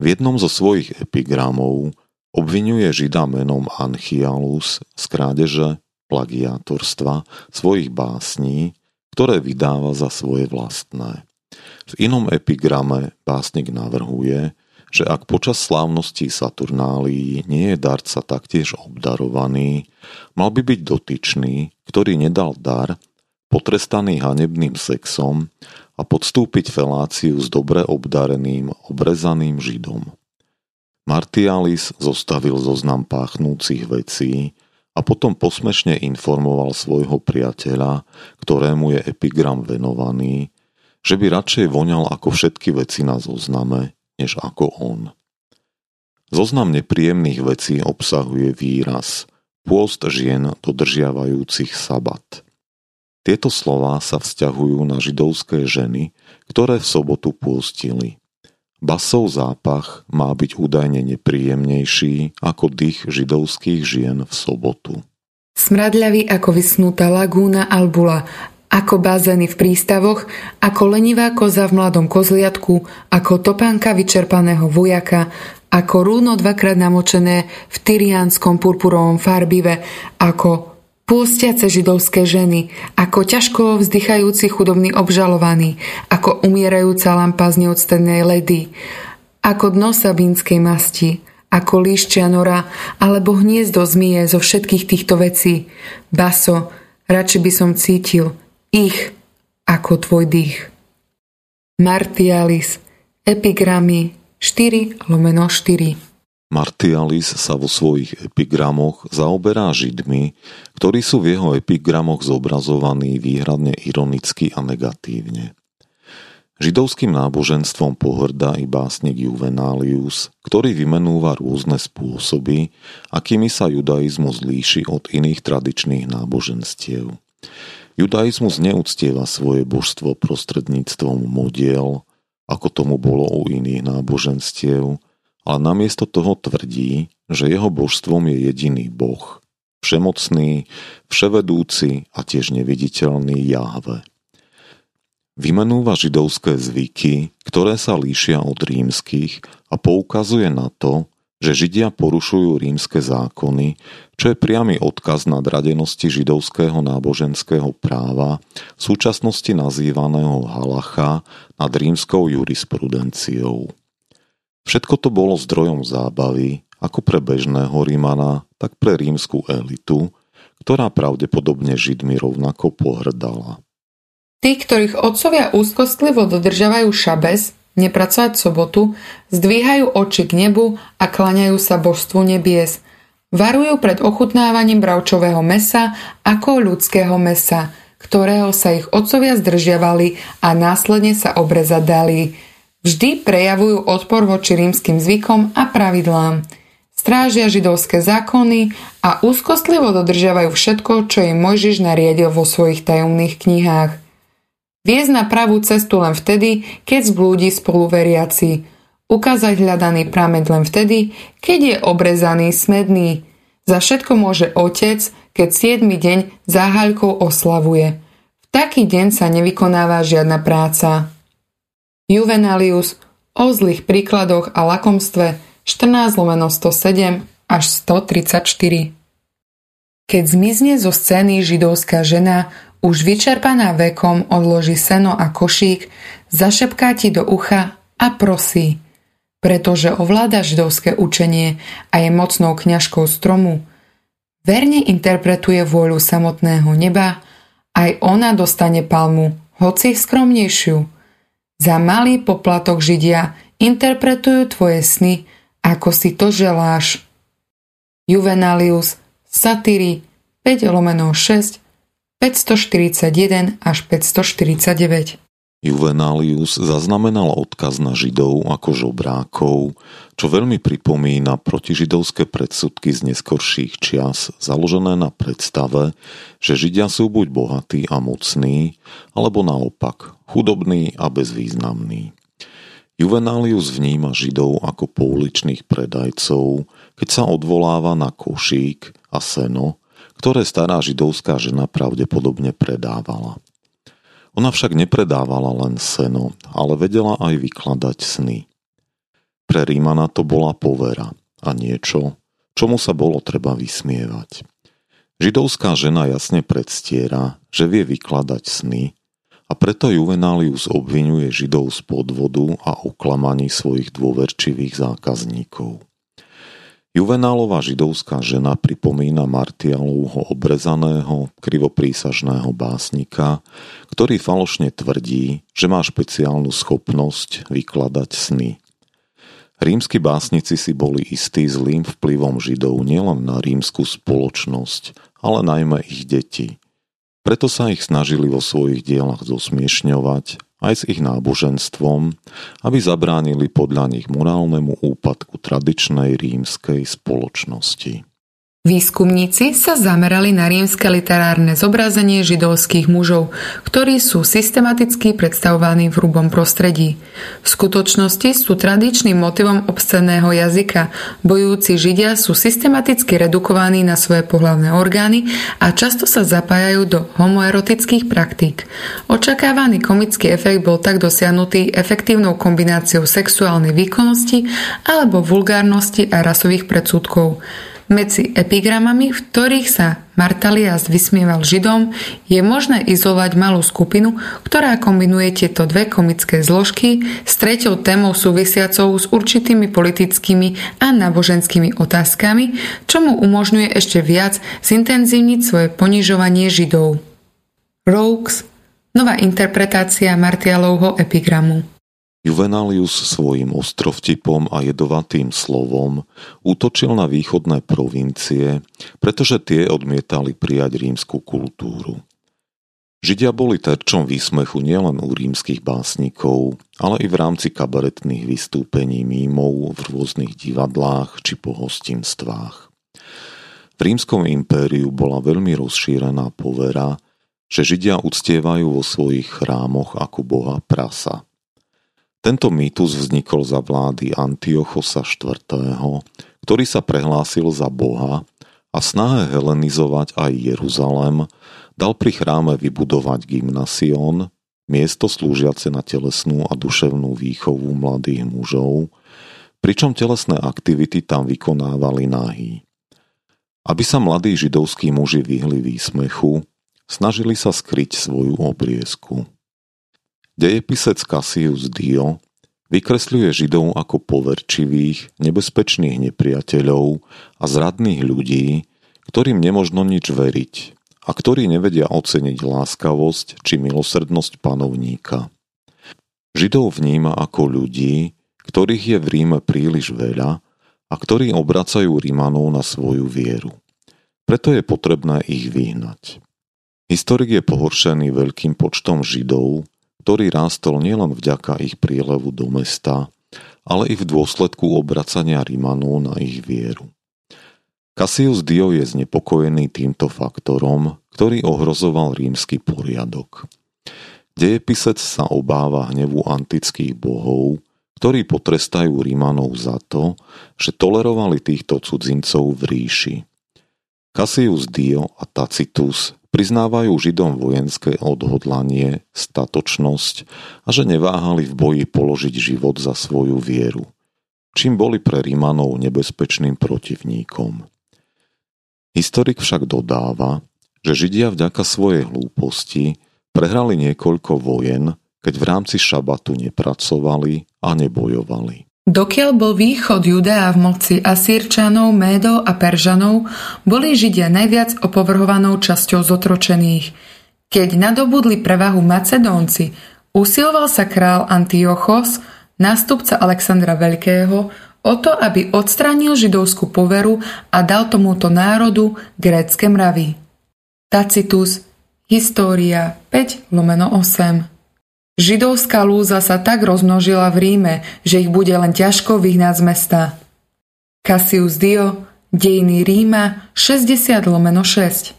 V jednom zo svojich epigramov obvinuje Žida menom Anchialus z krádeže plagiátorstva svojich básní, ktoré vydáva za svoje vlastné. V inom epigrame básnik navrhuje, že ak počas slávnosti Saturnálií nie je darca taktiež obdarovaný, mal by byť dotyčný, ktorý nedal dar, potrestaný hanebným sexom a podstúpiť feláciu s dobre obdareným, obrezaným židom. Martialis zostavil zoznam páchnúcich vecí a potom posmešne informoval svojho priateľa, ktorému je epigram venovaný, že by radšej voňal ako všetky veci na zozname, než ako on. Zoznam nepríjemných vecí obsahuje výraz pôst žien dodržiavajúcich sabat – tieto slová sa vzťahujú na židovské ženy, ktoré v sobotu pôstili. Basov zápach má byť údajne nepríjemnejší ako dých židovských žien v sobotu. Smradľavý ako vysnutá lagúna albula, ako bazény v prístavoch, ako lenivá koza v mladom kozliatku, ako topánka vyčerpaného vojaka, ako rúno dvakrát namočené v tyriánskom purpurovom farbive, ako pôstiace židovské ženy, ako ťažko vzdychajúci chudobný obžalovaný, ako umierajúca lampa z neodstennej ledy, ako dno sabínskej masti, ako líšťa nora alebo hniezdo zmije zo všetkých týchto vecí. Baso, radšej by som cítil ich ako tvoj dých. Martialis, epigramy 4 lomeno 4 Martialis sa vo svojich epigramoch zaoberá Židmi, ktorí sú v jeho epigramoch zobrazovaní výhradne ironicky a negatívne. Židovským náboženstvom pohrdá i básnik Juvenalius, ktorý vymenúva rôzne spôsoby, akými sa judaizmus líši od iných tradičných náboženstiev. Judaizmus neúctieva svoje božstvo prostredníctvom modiel, ako tomu bolo u iných náboženstiev, ale namiesto toho tvrdí, že jeho božstvom je jediný boh, všemocný, vševedúci a tiež neviditeľný Jahve. Vymenúva židovské zvyky, ktoré sa líšia od rímskych a poukazuje na to, že Židia porušujú rímske zákony, čo je priamy odkaz nadradenosti židovského náboženského práva, v súčasnosti nazývaného halacha nad rímskou jurisprudenciou. Všetko to bolo zdrojom zábavy, ako pre bežného Rímana, tak pre rímsku elitu, ktorá pravdepodobne Židmi rovnako pohrdala. Tí, ktorých otcovia úzkostlivo dodržiavajú šabes, nepracovať sobotu, zdvíhajú oči k nebu a klaňajú sa božstvu nebies. Varujú pred ochutnávaním bravčového mesa ako ľudského mesa, ktorého sa ich otcovia zdržiavali a následne sa obrezať dali. Vždy prejavujú odpor voči rímským zvykom a pravidlám. Strážia židovské zákony a úzkostlivo dodržiavajú všetko, čo im Mojžiš nariadil vo svojich tajomných knihách. Viesť na pravú cestu len vtedy, keď zblúdi spoluveriaci. Ukázať hľadaný pramed len vtedy, keď je obrezaný smedný. Za všetko môže otec, keď 7. deň záhaľkou oslavuje. V taký deň sa nevykonáva žiadna práca. Juvenalius o zlých príkladoch a lakomstve 14 lomeno 107 až 134 Keď zmizne zo scény židovská žena, už vyčerpaná vekom odloží seno a košík, zašepká ti do ucha a prosí, pretože ovláda židovské učenie a je mocnou kňažkou stromu. Verne interpretuje vôľu samotného neba, aj ona dostane palmu, hoci skromnejšiu. Za malý poplatok Židia interpretujú tvoje sny, ako si to želáš. Juvenalius, Satyry, 5 lomeno 6, 541 až 549. Juvenalius zaznamenal odkaz na židov ako žobrákov, čo veľmi pripomína protižidovské predsudky z neskorších čias, založené na predstave, že židia sú buď bohatí a mocní, alebo naopak chudobní a bezvýznamní. Juvenalius vníma židov ako pouličných predajcov, keď sa odvoláva na košík a seno, ktoré stará židovská žena pravdepodobne predávala. Ona však nepredávala len seno, ale vedela aj vykladať sny. Pre Rímana to bola povera a niečo, čomu sa bolo treba vysmievať. Židovská žena jasne predstiera, že vie vykladať sny a preto Juvenalius obvinuje Židov z podvodu a oklamaní svojich dôverčivých zákazníkov. Juvenálova židovská žena pripomína Martialovho obrezaného, krivoprísažného básnika, ktorý falošne tvrdí, že má špeciálnu schopnosť vykladať sny. Rímsky básnici si boli istí zlým vplyvom židov nielen na rímsku spoločnosť, ale najmä ich deti. Preto sa ich snažili vo svojich dielach zosmiešňovať aj s ich náboženstvom, aby zabránili podľa nich morálnemu úpadku tradičnej rímskej spoločnosti. Výskumníci sa zamerali na rímske literárne zobrazenie židovských mužov, ktorí sú systematicky predstavovaní v hrubom prostredí. V skutočnosti sú tradičným motivom obscenného jazyka. Bojúci židia sú systematicky redukovaní na svoje pohľavné orgány a často sa zapájajú do homoerotických praktík. Očakávaný komický efekt bol tak dosiahnutý efektívnou kombináciou sexuálnej výkonnosti alebo vulgárnosti a rasových predsudkov. Medzi epigramami, v ktorých sa Martalias vysmieval Židom, je možné izolovať malú skupinu, ktorá kombinuje tieto dve komické zložky s treťou témou súvisiacou s určitými politickými a náboženskými otázkami, čo mu umožňuje ešte viac zintenzívniť svoje ponižovanie Židov. Rogues Nová interpretácia Martialovho epigramu Juvenalius svojim ostrovtipom a jedovatým slovom útočil na východné provincie, pretože tie odmietali prijať rímsku kultúru. Židia boli terčom výsmechu nielen u rímskych básnikov, ale i v rámci kabaretných vystúpení mímov v rôznych divadlách či pohostinstvách. V rímskom impériu bola veľmi rozšírená povera, že Židia uctievajú vo svojich chrámoch ako boha prasa – tento mýtus vznikol za vlády Antiochosa IV., ktorý sa prehlásil za boha a snahe helenizovať aj Jeruzalem dal pri chráme vybudovať gymnasión, miesto slúžiace na telesnú a duševnú výchovu mladých mužov, pričom telesné aktivity tam vykonávali nahý. Aby sa mladí židovskí muži vyhli výsmechu, snažili sa skryť svoju obriezku. Dejepisec Cassius Dio vykresľuje Židov ako poverčivých, nebezpečných nepriateľov a zradných ľudí, ktorým nemožno nič veriť a ktorí nevedia oceniť láskavosť či milosrdnosť panovníka. Židov vníma ako ľudí, ktorých je v Ríme príliš veľa a ktorí obracajú Rímanov na svoju vieru. Preto je potrebné ich vyhnať. Historik je pohoršený veľkým počtom Židov, ktorý rástol nielen vďaka ich prílevu do mesta, ale i v dôsledku obracania Rímanov na ich vieru. Cassius Dio je znepokojený týmto faktorom, ktorý ohrozoval rímsky poriadok. Dejepisec sa obáva hnevu antických bohov, ktorí potrestajú Rímanov za to, že tolerovali týchto cudzincov v ríši. Cassius Dio a Tacitus priznávajú Židom vojenské odhodlanie, statočnosť a že neváhali v boji položiť život za svoju vieru, čím boli pre Rímanov nebezpečným protivníkom. Historik však dodáva, že Židia vďaka svojej hlúposti prehrali niekoľko vojen, keď v rámci šabatu nepracovali a nebojovali. Dokiaľ bol východ Judea v moci Asírčanov, Médov a Peržanov, boli Židia najviac opovrhovanou časťou zotročených. Keď nadobudli prevahu Macedónci, usiloval sa král Antiochos, nástupca Alexandra Veľkého, o to, aby odstránil židovskú poveru a dal tomuto národu grécke mravy. Tacitus, História 5 lomeno 8 Židovská lúza sa tak rozmnožila v Ríme, že ich bude len ťažko vyhnať z mesta. Cassius Dio, Dejiny Ríma 60 lomeno 6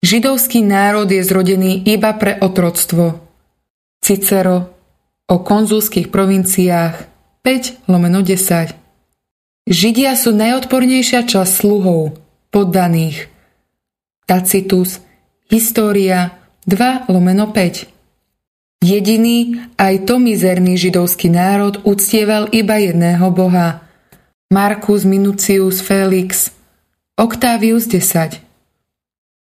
Židovský národ je zrodený iba pre otroctvo. Cicero o konzulských provinciách 5 lomeno 10 Židia sú najodpornejšia časť sluhov, poddaných. Tacitus, História 2 lomeno 5 Jediný, aj to mizerný židovský národ uctieval iba jedného boha. Marcus Minucius Felix. Octavius 10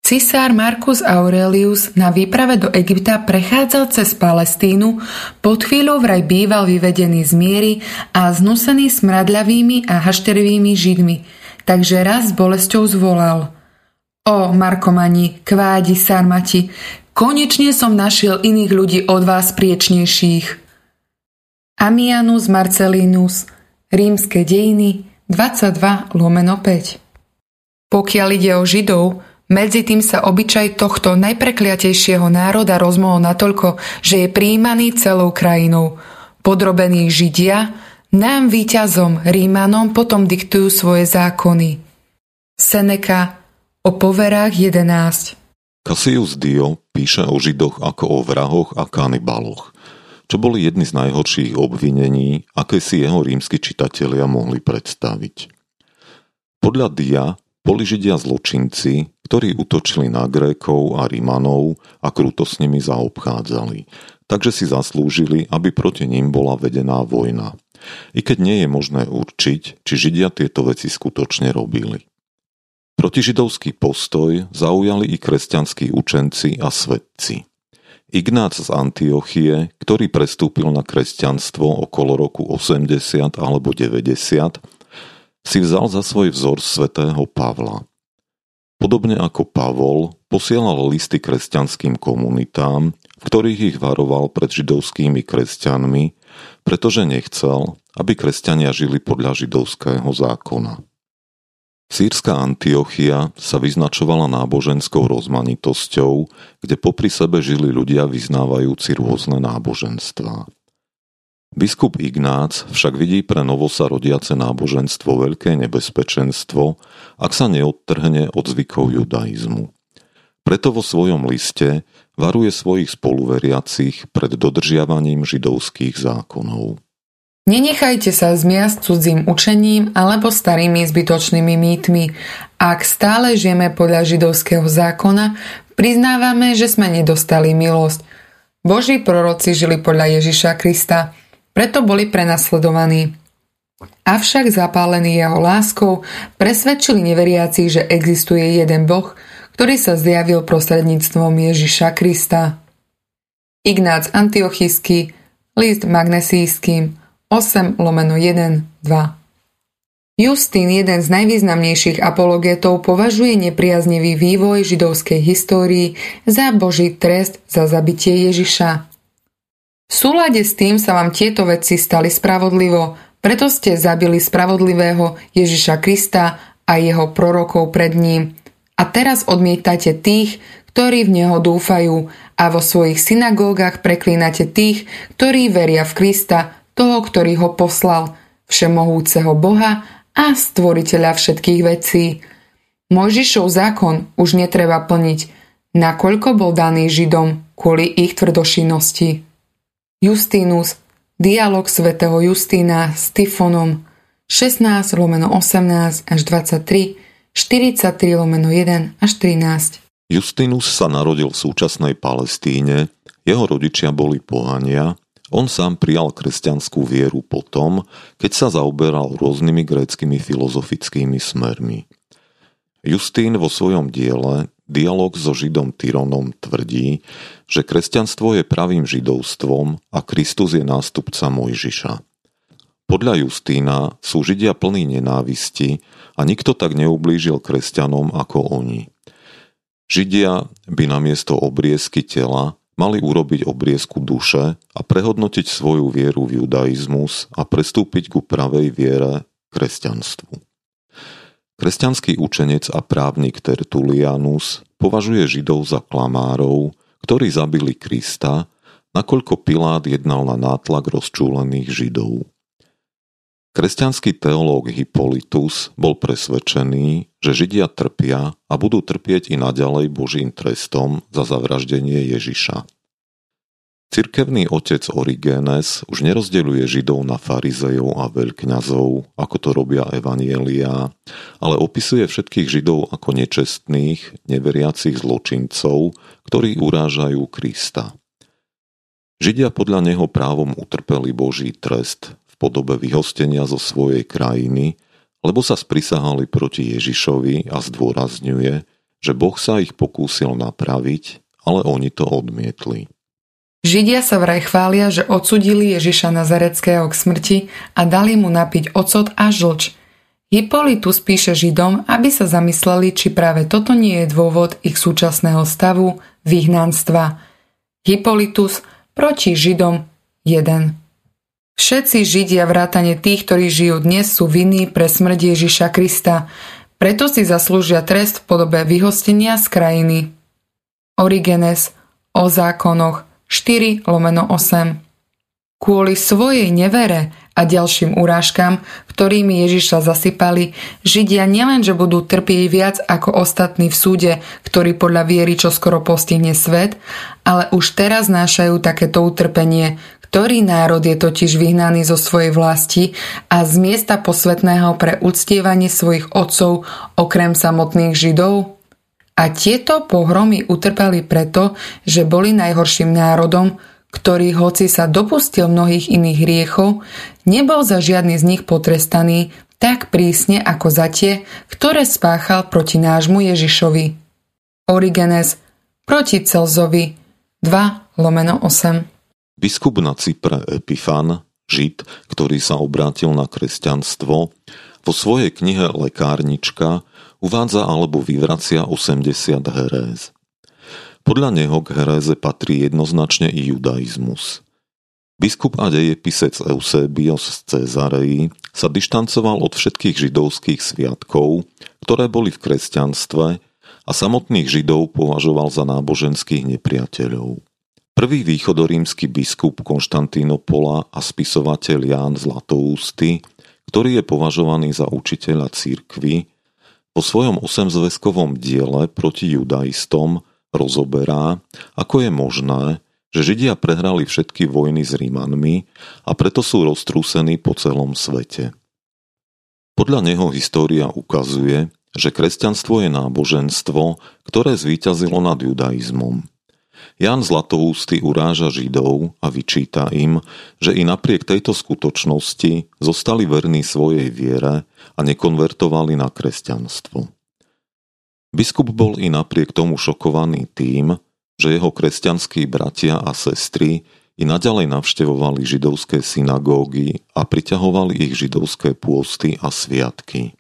Cisár Marcus Aurelius na výprave do Egypta prechádzal cez Palestínu, pod chvíľou vraj býval vyvedený z miery a znusený smradľavými a hašterivými židmi, takže raz s bolesťou zvolal. O, Markomani, kvádi, sarmati, Konečne som našiel iných ľudí od vás priečnejších. Amianus Marcelinus, Rímske dejiny, 22 lomeno 5 Pokiaľ ide o Židov, medzi tým sa obyčaj tohto najprekliatejšieho národa rozmohol natoľko, že je príjmaný celou krajinou. Podrobení Židia, nám výťazom Rímanom potom diktujú svoje zákony. Seneca o poverách 11 Cassius Dio píše o Židoch ako o vrahoch a kanibaloch, čo boli jedny z najhorších obvinení, aké si jeho rímsky čitatelia mohli predstaviť. Podľa Dia boli Židia zločinci, ktorí utočili na Grékov a Rimanov a kruto s nimi zaobchádzali, takže si zaslúžili, aby proti ním bola vedená vojna. I keď nie je možné určiť, či Židia tieto veci skutočne robili. Protižidovský postoj zaujali i kresťanskí učenci a svetci. Ignác z Antiochie, ktorý prestúpil na kresťanstvo okolo roku 80 alebo 90, si vzal za svoj vzor svätého Pavla. Podobne ako Pavol, posielal listy kresťanským komunitám, v ktorých ich varoval pred židovskými kresťanmi, pretože nechcel, aby kresťania žili podľa židovského zákona. Sýrska Antiochia sa vyznačovala náboženskou rozmanitosťou, kde popri sebe žili ľudia vyznávajúci rôzne náboženstvá. Biskup Ignác však vidí pre novosa rodiace náboženstvo veľké nebezpečenstvo, ak sa neodtrhne od zvykov judaizmu. Preto vo svojom liste varuje svojich spoluveriacich pred dodržiavaním židovských zákonov. Nenechajte sa zmiasť cudzím učením alebo starými zbytočnými mýtmi. Ak stále žijeme podľa židovského zákona, priznávame, že sme nedostali milosť. Boží proroci žili podľa Ježiša Krista, preto boli prenasledovaní. Avšak zapálení jeho láskou presvedčili neveriaci, že existuje jeden Boh, ktorý sa zjavil prostredníctvom Ježiša Krista. Ignác Antiochísky, list magnesijským, 8 lomeno 1, 2. Justín, jeden z najvýznamnejších apologetov, považuje nepriaznivý vývoj židovskej histórii za Boží trest za zabitie Ježiša. V súlade s tým sa vám tieto veci stali spravodlivo, preto ste zabili spravodlivého Ježiša Krista a jeho prorokov pred ním. A teraz odmietate tých, ktorí v Neho dúfajú a vo svojich synagógach preklínate tých, ktorí veria v Krista, toho, ktorý ho poslal, všemohúceho Boha a stvoriteľa všetkých vecí. Mojžišov zákon už netreba plniť, nakoľko bol daný Židom kvôli ich tvrdošinnosti. Justínus, dialog svätého Justína s Tyfonom 16 lomeno 18 až 23, 43 lomeno 1 až 13. Justínus sa narodil v súčasnej Palestíne, jeho rodičia boli pohania on sám prijal kresťanskú vieru potom, keď sa zaoberal rôznymi gréckými filozofickými smermi. Justín vo svojom diele Dialog so Židom Tyronom tvrdí, že kresťanstvo je pravým židovstvom a Kristus je nástupca Mojžiša. Podľa Justína sú Židia plní nenávisti a nikto tak neublížil kresťanom ako oni. Židia by namiesto obriezky tela mali urobiť obriezku duše a prehodnotiť svoju vieru v judaizmus a prestúpiť ku pravej viere kresťanstvu. Kresťanský učenec a právnik Tertulianus považuje Židov za klamárov, ktorí zabili Krista, nakoľko Pilát jednal na nátlak rozčúlených Židov. Kresťanský teológ Hippolytus bol presvedčený, že Židia trpia a budú trpieť i naďalej Božím trestom za zavraždenie Ježiša. Cirkevný otec Origenes už nerozdeľuje Židov na farizejov a veľkňazov, ako to robia evanielia, ale opisuje všetkých Židov ako nečestných, neveriacich zločincov, ktorí urážajú Krista. Židia podľa neho právom utrpeli Boží trest podobe vyhostenia zo svojej krajiny, lebo sa sprisahali proti Ježišovi a zdôrazňuje, že Boh sa ich pokúsil napraviť, ale oni to odmietli. Židia sa vraj chvália, že odsudili Ježiša Nazareckého k smrti a dali mu napiť ocot a žlč. Hippolytus píše Židom, aby sa zamysleli, či práve toto nie je dôvod ich súčasného stavu, vyhnanstva. Hippolytus proti Židom 1. Všetci Židia vrátane tých, ktorí žijú dnes, sú vinní pre smrť Ježiša Krista, preto si zaslúžia trest v podobe vyhostenia z krajiny. Origenes o zákonoch 4 lomeno 8. Kvôli svojej nevere a ďalším urážkam, ktorými Ježiša zasypali, Židia nielenže budú trpieť viac ako ostatní v súde, ktorý podľa viery čo skoro postihne svet, ale už teraz nášajú takéto utrpenie, ktorý národ je totiž vyhnaný zo svojej vlasti a z miesta posvetného pre uctievanie svojich otcov okrem samotných Židov? A tieto pohromy utrpeli preto, že boli najhorším národom, ktorý hoci sa dopustil mnohých iných hriechov, nebol za žiadny z nich potrestaný tak prísne ako za tie, ktoré spáchal proti nášmu Ježišovi. Origenes proti Celzovi 2 lomeno 8 Biskup na Cypre Epifan, žid, ktorý sa obrátil na kresťanstvo, vo svojej knihe Lekárnička uvádza alebo vyvracia 80 heréz. Podľa neho k heréze patrí jednoznačne i judaizmus. Biskup a dejepisec Eusebios z Cezarei sa dištancoval od všetkých židovských sviatkov, ktoré boli v kresťanstve a samotných židov považoval za náboženských nepriateľov. Prvý východorímsky biskup Konštantínopola a spisovateľ Ján Zlatoústy, ktorý je považovaný za učiteľa církvy, po svojom osemzväzkovom diele proti judaistom rozoberá, ako je možné, že Židia prehrali všetky vojny s Rímanmi a preto sú roztrúsení po celom svete. Podľa neho história ukazuje, že kresťanstvo je náboženstvo, ktoré zvíťazilo nad judaizmom. Jan Zlatoústy uráža Židov a vyčíta im, že i napriek tejto skutočnosti zostali verní svojej viere a nekonvertovali na kresťanstvo. Biskup bol i napriek tomu šokovaný tým, že jeho kresťanskí bratia a sestry i naďalej navštevovali židovské synagógy a priťahovali ich židovské pôsty a sviatky.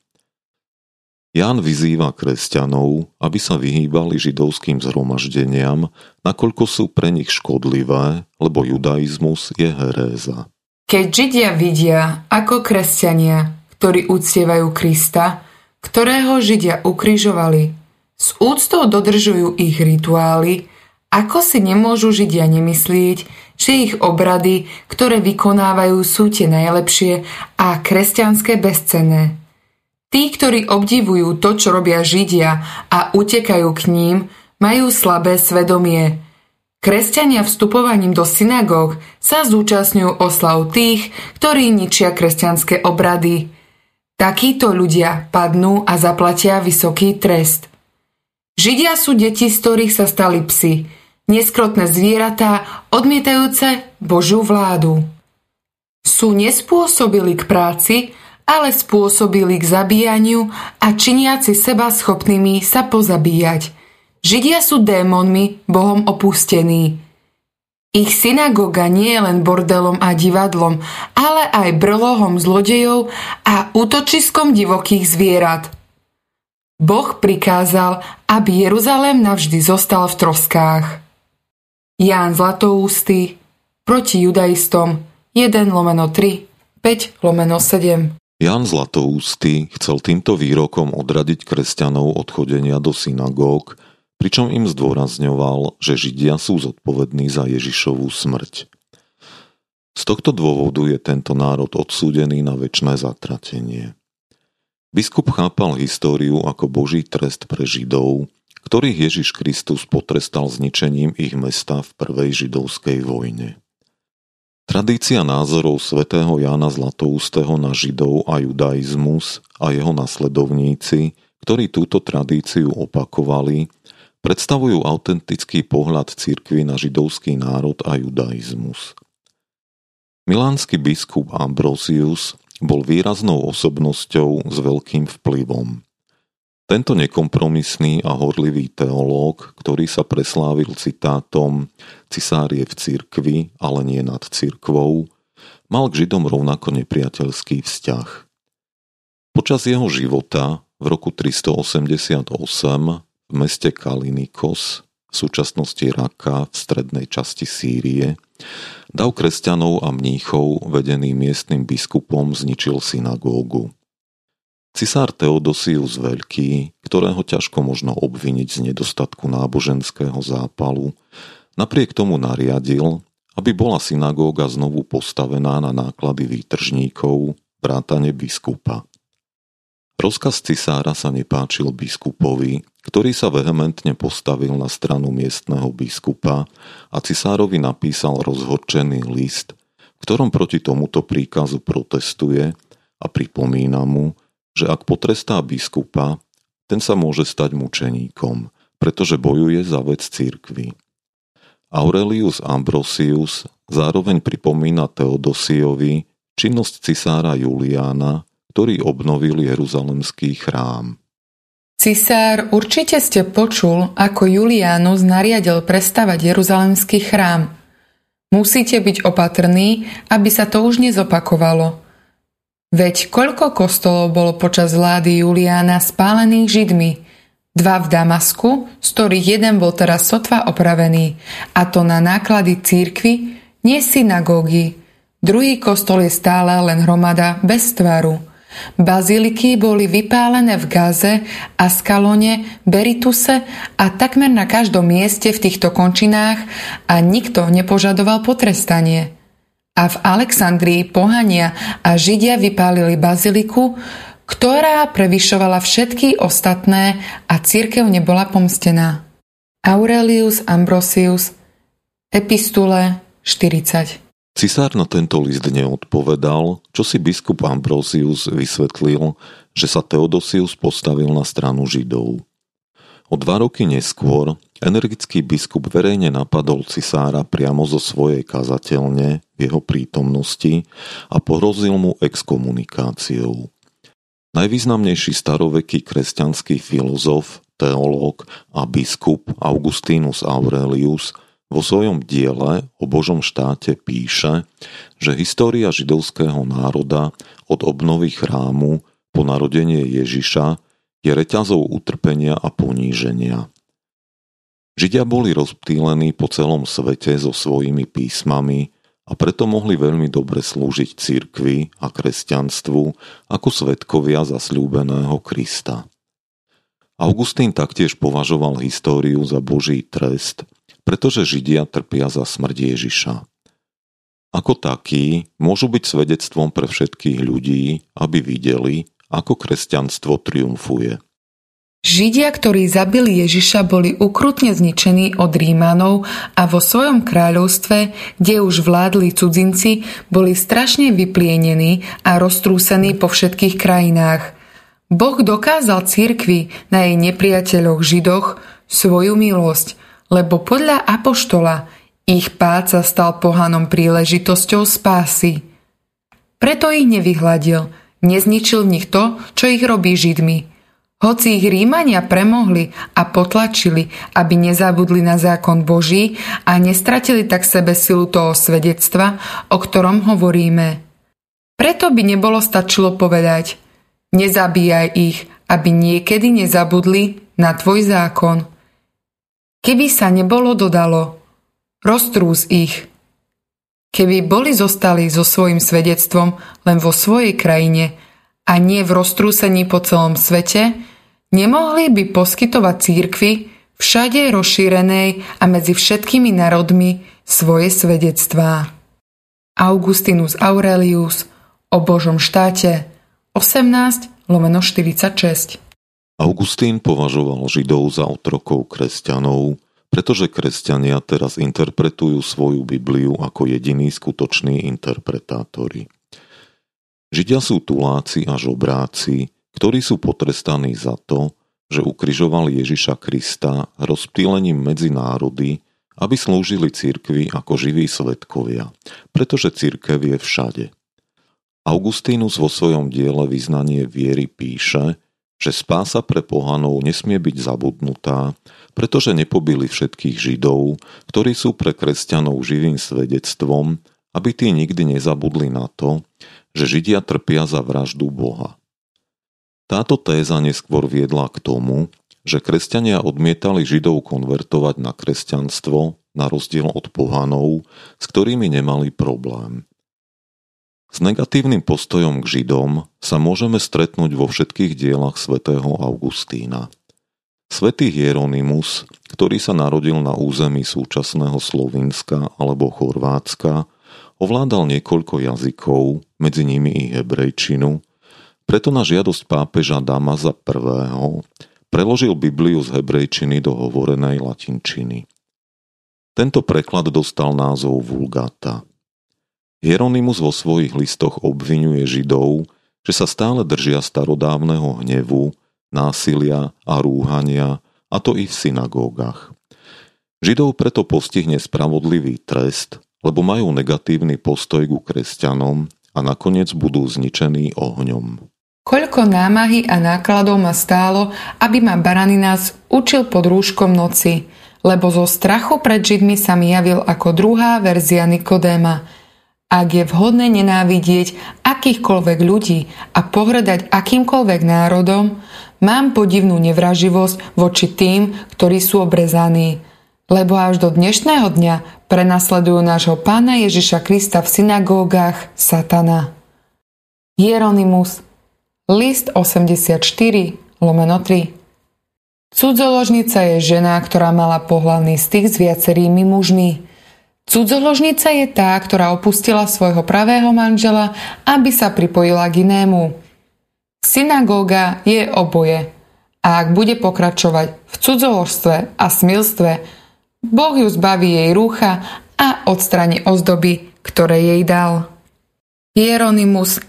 Ján vyzýva kresťanov, aby sa vyhýbali židovským zhromaždeniam, nakoľko sú pre nich škodlivé, lebo judaizmus je heréza. Keď Židia vidia, ako kresťania, ktorí uctievajú Krista, ktorého Židia ukrižovali, s úctou dodržujú ich rituály, ako si nemôžu Židia nemyslieť, že ich obrady, ktoré vykonávajú, sú tie najlepšie a kresťanské bezcenné. Tí, ktorí obdivujú to, čo robia Židia a utekajú k ním, majú slabé svedomie – Kresťania vstupovaním do synagóg sa zúčastňujú oslav tých, ktorí ničia kresťanské obrady. Takíto ľudia padnú a zaplatia vysoký trest. Židia sú deti, z ktorých sa stali psi, neskrotné zvieratá, odmietajúce Božiu vládu. Sú nespôsobili k práci, ale spôsobili k zabíjaniu a činiaci seba schopnými sa pozabíjať – Židia sú démonmi, Bohom opustení. Ich synagóga nie je len bordelom a divadlom, ale aj brlohom zlodejov a útočiskom divokých zvierat. Boh prikázal, aby Jeruzalém navždy zostal v troskách. Ján Zlatoústy proti judaistom 1 lomeno 3, 5 lomeno 7. Jan Zlatoústy chcel týmto výrokom odradiť kresťanov od chodenia do synagóg pričom im zdôrazňoval, že Židia sú zodpovední za Ježišovú smrť. Z tohto dôvodu je tento národ odsúdený na väčšné zatratenie. Biskup chápal históriu ako boží trest pre Židov, ktorých Ježiš Kristus potrestal zničením ich mesta v prvej židovskej vojne. Tradícia názorov svätého Jána Zlatoústeho na Židov a judaizmus a jeho nasledovníci, ktorí túto tradíciu opakovali, predstavujú autentický pohľad cirkvy na židovský národ a judaizmus. Milánsky biskup Ambrosius bol výraznou osobnosťou s veľkým vplyvom. Tento nekompromisný a horlivý teológ, ktorý sa preslávil citátom Cisár je v cirkvi, ale nie nad cirkvou, mal k Židom rovnako nepriateľský vzťah. Počas jeho života v roku 388 v meste Kalinikos, v súčasnosti Raka v strednej časti Sýrie, dav kresťanov a mníchov vedený miestnym biskupom zničil synagógu. Cisár Teodosius Veľký, ktorého ťažko možno obviniť z nedostatku náboženského zápalu, napriek tomu nariadil, aby bola synagóga znovu postavená na náklady výtržníkov, vrátane biskupa. Rozkaz cisára sa nepáčil biskupovi, ktorý sa vehementne postavil na stranu miestneho biskupa a cisárovi napísal rozhorčený list, v ktorom proti tomuto príkazu protestuje a pripomína mu, že ak potrestá biskupa, ten sa môže stať mučeníkom, pretože bojuje za vec církvy. Aurelius Ambrosius zároveň pripomína Teodosiovi činnosť cisára Juliána, ktorý obnovil Jeruzalemský chrám. Cisár, určite ste počul, ako Julianus nariadil prestavať Jeruzalemský chrám. Musíte byť opatrní, aby sa to už nezopakovalo. Veď koľko kostolov bolo počas vlády Juliána spálených Židmi? Dva v Damasku, z ktorých jeden bol teraz sotva opravený, a to na náklady církvy, nie synagógy. Druhý kostol je stále len hromada bez tvaru – Baziliky boli vypálené v Gaze, Askalone, Berituse a takmer na každom mieste v týchto končinách a nikto nepožadoval potrestanie. A v Alexandrii pohania a Židia vypálili baziliku, ktorá prevyšovala všetky ostatné a církev nebola pomstená. Aurelius Ambrosius Epistule 40 Cisár na tento list neodpovedal, čo si biskup Ambrosius vysvetlil, že sa Teodosius postavil na stranu Židov. O dva roky neskôr energický biskup verejne napadol cisára priamo zo svojej kazateľne v jeho prítomnosti a pohrozil mu exkomunikáciou. Najvýznamnejší staroveký kresťanský filozof, teológ a biskup Augustínus Aurelius vo svojom diele o Božom štáte píše, že história židovského národa od obnovy chrámu po narodenie Ježiša je reťazou utrpenia a poníženia. Židia boli rozptýlení po celom svete so svojimi písmami a preto mohli veľmi dobre slúžiť cirkvi a kresťanstvu ako svetkovia zasľúbeného Krista. Augustín taktiež považoval históriu za Boží trest, pretože Židia trpia za smrť Ježiša. Ako takí môžu byť svedectvom pre všetkých ľudí, aby videli, ako kresťanstvo triumfuje. Židia, ktorí zabili Ježiša, boli ukrutne zničení od Rímanov a vo svojom kráľovstve, kde už vládli cudzinci, boli strašne vyplienení a roztrúsení po všetkých krajinách. Boh dokázal cirkvi na jej nepriateľoch Židoch svoju milosť, lebo podľa Apoštola ich pád sa stal pohanom príležitosťou spásy. Preto ich nevyhľadil, nezničil v nich to, čo ich robí Židmi – hoci ich Rímania premohli a potlačili, aby nezabudli na zákon Boží a nestratili tak sebe silu toho svedectva, o ktorom hovoríme. Preto by nebolo stačilo povedať nezabíjaj ich, aby niekedy nezabudli na tvoj zákon. Keby sa nebolo dodalo roztrús ich. Keby boli zostali so svojim svedectvom len vo svojej krajine a nie v roztrúsení po celom svete, Nemohli by poskytovať církvi všade rozšírenej a medzi všetkými národmi svoje svedectvá. Augustinus Aurelius o Božom štáte 18 lomeno 46 Augustín považoval Židov za otrokov kresťanov, pretože kresťania teraz interpretujú svoju Bibliu ako jediní skutoční interpretátori. Židia sú tuláci a žobráci, ktorí sú potrestaní za to, že ukrižoval Ježiša Krista rozptýlením medzi národy, aby slúžili cirkvi ako živí svetkovia, pretože cirkev je všade. Augustínus vo svojom diele Vyznanie viery píše, že spása pre pohanov nesmie byť zabudnutá, pretože nepobili všetkých Židov, ktorí sú pre kresťanov živým svedectvom, aby tí nikdy nezabudli na to, že Židia trpia za vraždu Boha. Táto téza neskôr viedla k tomu, že kresťania odmietali Židov konvertovať na kresťanstvo na rozdiel od pohanov, s ktorými nemali problém. S negatívnym postojom k Židom sa môžeme stretnúť vo všetkých dielach svätého Augustína. Svetý Hieronymus, ktorý sa narodil na území súčasného Slovinska alebo Chorvátska, ovládal niekoľko jazykov, medzi nimi i hebrejčinu, preto na žiadosť pápeža Damaza I. preložil Bibliu z hebrejčiny do hovorenej latinčiny. Tento preklad dostal názov Vulgata. Hieronymus vo svojich listoch obvinuje Židov, že sa stále držia starodávneho hnevu, násilia a rúhania, a to i v synagógach. Židov preto postihne spravodlivý trest, lebo majú negatívny postoj ku kresťanom a nakoniec budú zničení ohňom. Koľko námahy a nákladov ma stálo, aby ma Baraninas učil pod rúškom noci, lebo zo strachu pred Židmi sa mi javil ako druhá verzia Nikodéma. Ak je vhodné nenávidieť akýchkoľvek ľudí a pohľadať akýmkoľvek národom, mám podivnú nevraživosť voči tým, ktorí sú obrezaní. Lebo až do dnešného dňa prenasledujú nášho pána Ježiša Krista v synagógach satana. Hieronymus List 84, lomeno 3 Cudzoložnica je žena, ktorá mala pohľadný styk s viacerými mužmi. Cudzoložnica je tá, ktorá opustila svojho pravého manžela, aby sa pripojila k inému. Synagóga je oboje. A ak bude pokračovať v cudzoložstve a smilstve, Boh ju zbaví jej rúcha a odstrani ozdoby, ktoré jej dal. Hieronymus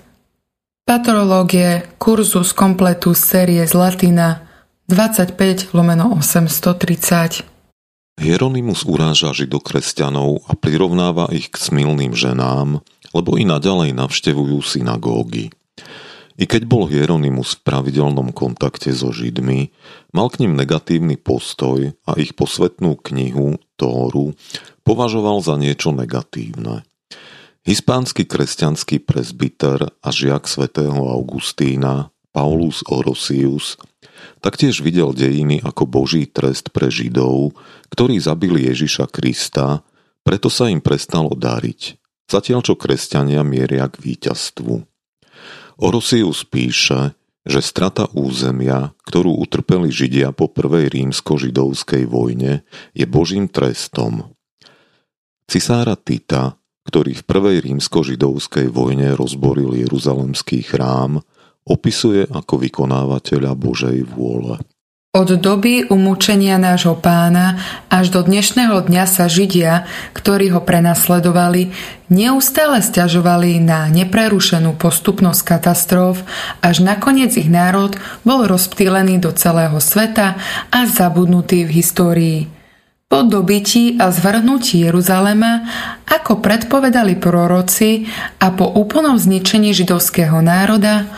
Patrológie kurzus kompletu série z Latina 25 lomeno 830 Hieronymus uráža židokresťanov a prirovnáva ich k smilným ženám, lebo i naďalej navštevujú synagógy. I keď bol Hieronymus v pravidelnom kontakte so Židmi, mal k ním negatívny postoj a ich posvetnú knihu Tóru považoval za niečo negatívne. Hispánsky kresťanský prezbiter a žiak svätého Augustína Paulus Orosius taktiež videl dejiny ako boží trest pre Židov, ktorí zabili Ježiša Krista, preto sa im prestalo dariť, zatiaľ čo kresťania mieria k víťazstvu. Orosius píše, že strata územia, ktorú utrpeli Židia po prvej rímsko-židovskej vojne, je božím trestom. Cisára Tita, ktorý v prvej rímsko-židovskej vojne rozboril Jeruzalemský chrám, opisuje ako vykonávateľa Božej vôle. Od doby umúčenia nášho pána až do dnešného dňa sa Židia, ktorí ho prenasledovali, neustále stiažovali na neprerušenú postupnosť katastrof, až nakoniec ich národ bol rozptýlený do celého sveta a zabudnutý v histórii. Po dobití a zvrhnutí Jeruzalema, ako predpovedali proroci a po úplnom zničení židovského národa,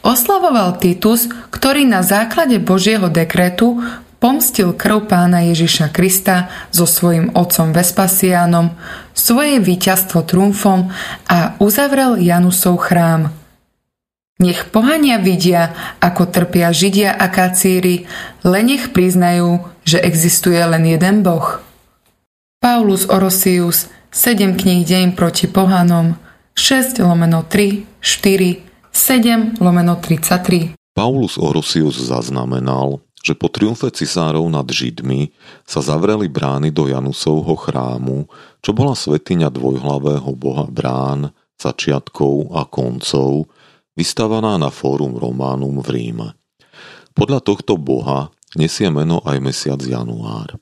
Oslavoval Titus, ktorý na základe Božieho dekretu pomstil krv pána Ježiša Krista so svojim otcom Vespasiánom, svoje víťazstvo trumfom a uzavrel Janusov chrám. Nech pohania vidia, ako trpia Židia a kacíri, len nech priznajú, že existuje len jeden Boh. Paulus Orosius, 7 kníh deň proti pohanom, 6 lomeno 3, 4, 7 lomeno 33. Paulus Orosius zaznamenal, že po triumfe cisárov nad Židmi sa zavreli brány do Janusovho chrámu, čo bola svetiňa dvojhlavého boha brán, začiatkov a koncov, vystavaná na Fórum Románum v Ríme. Podľa tohto boha nesie meno aj mesiac január.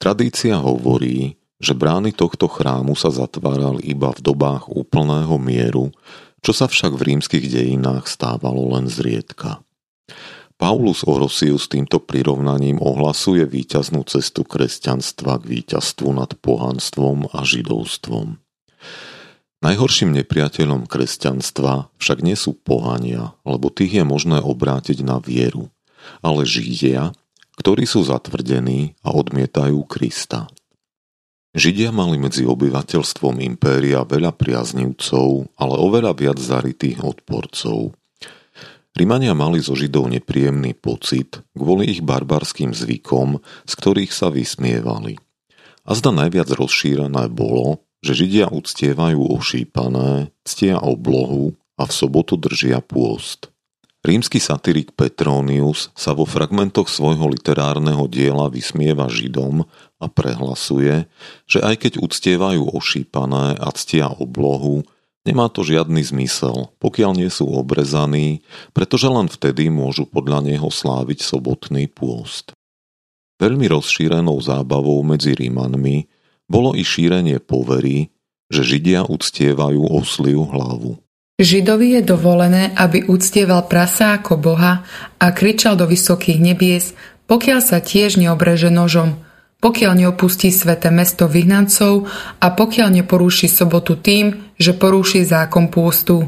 Tradícia hovorí, že brány tohto chrámu sa zatvárali iba v dobách úplného mieru, čo sa však v rímskych dejinách stávalo len zriedka. Paulus Orosius týmto prirovnaním ohlasuje víťaznú cestu kresťanstva k víťazstvu nad pohanstvom a židovstvom. Najhorším nepriateľom kresťanstva však nie sú pohania, lebo tých je možné obrátiť na vieru, ale Židia, ktorí sú zatvrdení a odmietajú Krista. Židia mali medzi obyvateľstvom impéria veľa priaznivcov, ale oveľa viac zarytých odporcov. Rimania mali zo Židov nepríjemný pocit kvôli ich barbarským zvykom, z ktorých sa vysmievali. A zda najviac rozšírené bolo, že Židia uctievajú ošípané, ctia oblohu a v sobotu držia pôst. Rímsky satirik Petronius sa vo fragmentoch svojho literárneho diela vysmieva Židom a prehlasuje, že aj keď uctievajú ošípané a ctia oblohu, nemá to žiadny zmysel, pokiaľ nie sú obrezaní, pretože len vtedy môžu podľa neho sláviť sobotný pôst. Veľmi rozšírenou zábavou medzi Rímanmi bolo i šírenie povery, že Židia uctievajú osliu hlavu. Židovi je dovolené, aby uctieval prasa ako boha a kričal do vysokých nebies, pokiaľ sa tiež neobreže nožom, pokiaľ neopustí sveté mesto vyhnancov a pokiaľ neporúši sobotu tým, že porúši zákon pústu.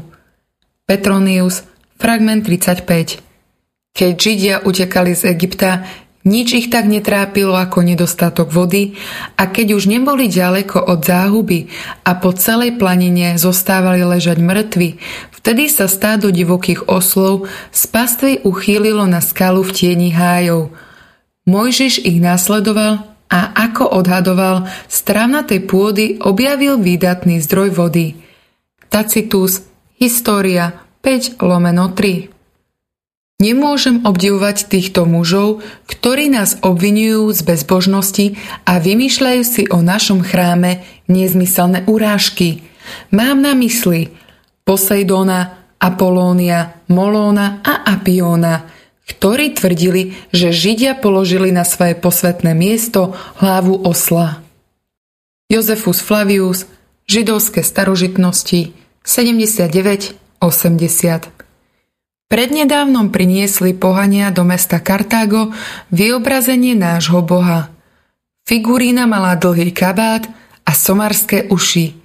Petronius, fragment 35 Keď Židia utekali z Egypta, nič ich tak netrápilo ako nedostatok vody a keď už neboli ďaleko od záhuby a po celej planine zostávali ležať mŕtvi, vtedy sa stádo divokých oslov z pastvy uchýlilo na skalu v tieni hájov. Mojžiš ich následoval a ako odhadoval, z trávnatej pôdy objavil výdatný zdroj vody. Tacitus, História 5 lomeno 3 Nemôžem obdivovať týchto mužov, ktorí nás obvinujú z bezbožnosti a vymýšľajú si o našom chráme nezmyselné urážky. Mám na mysli Poseidona, Apolónia, Molóna a Apiona, ktorí tvrdili, že Židia položili na svoje posvetné miesto hlavu osla. Jozefus Flavius, Židovské starožitnosti, 79-80 Prednedávnom priniesli pohania do mesta Kartágo vyobrazenie nášho boha. Figurína mala dlhý kabát a somarské uši.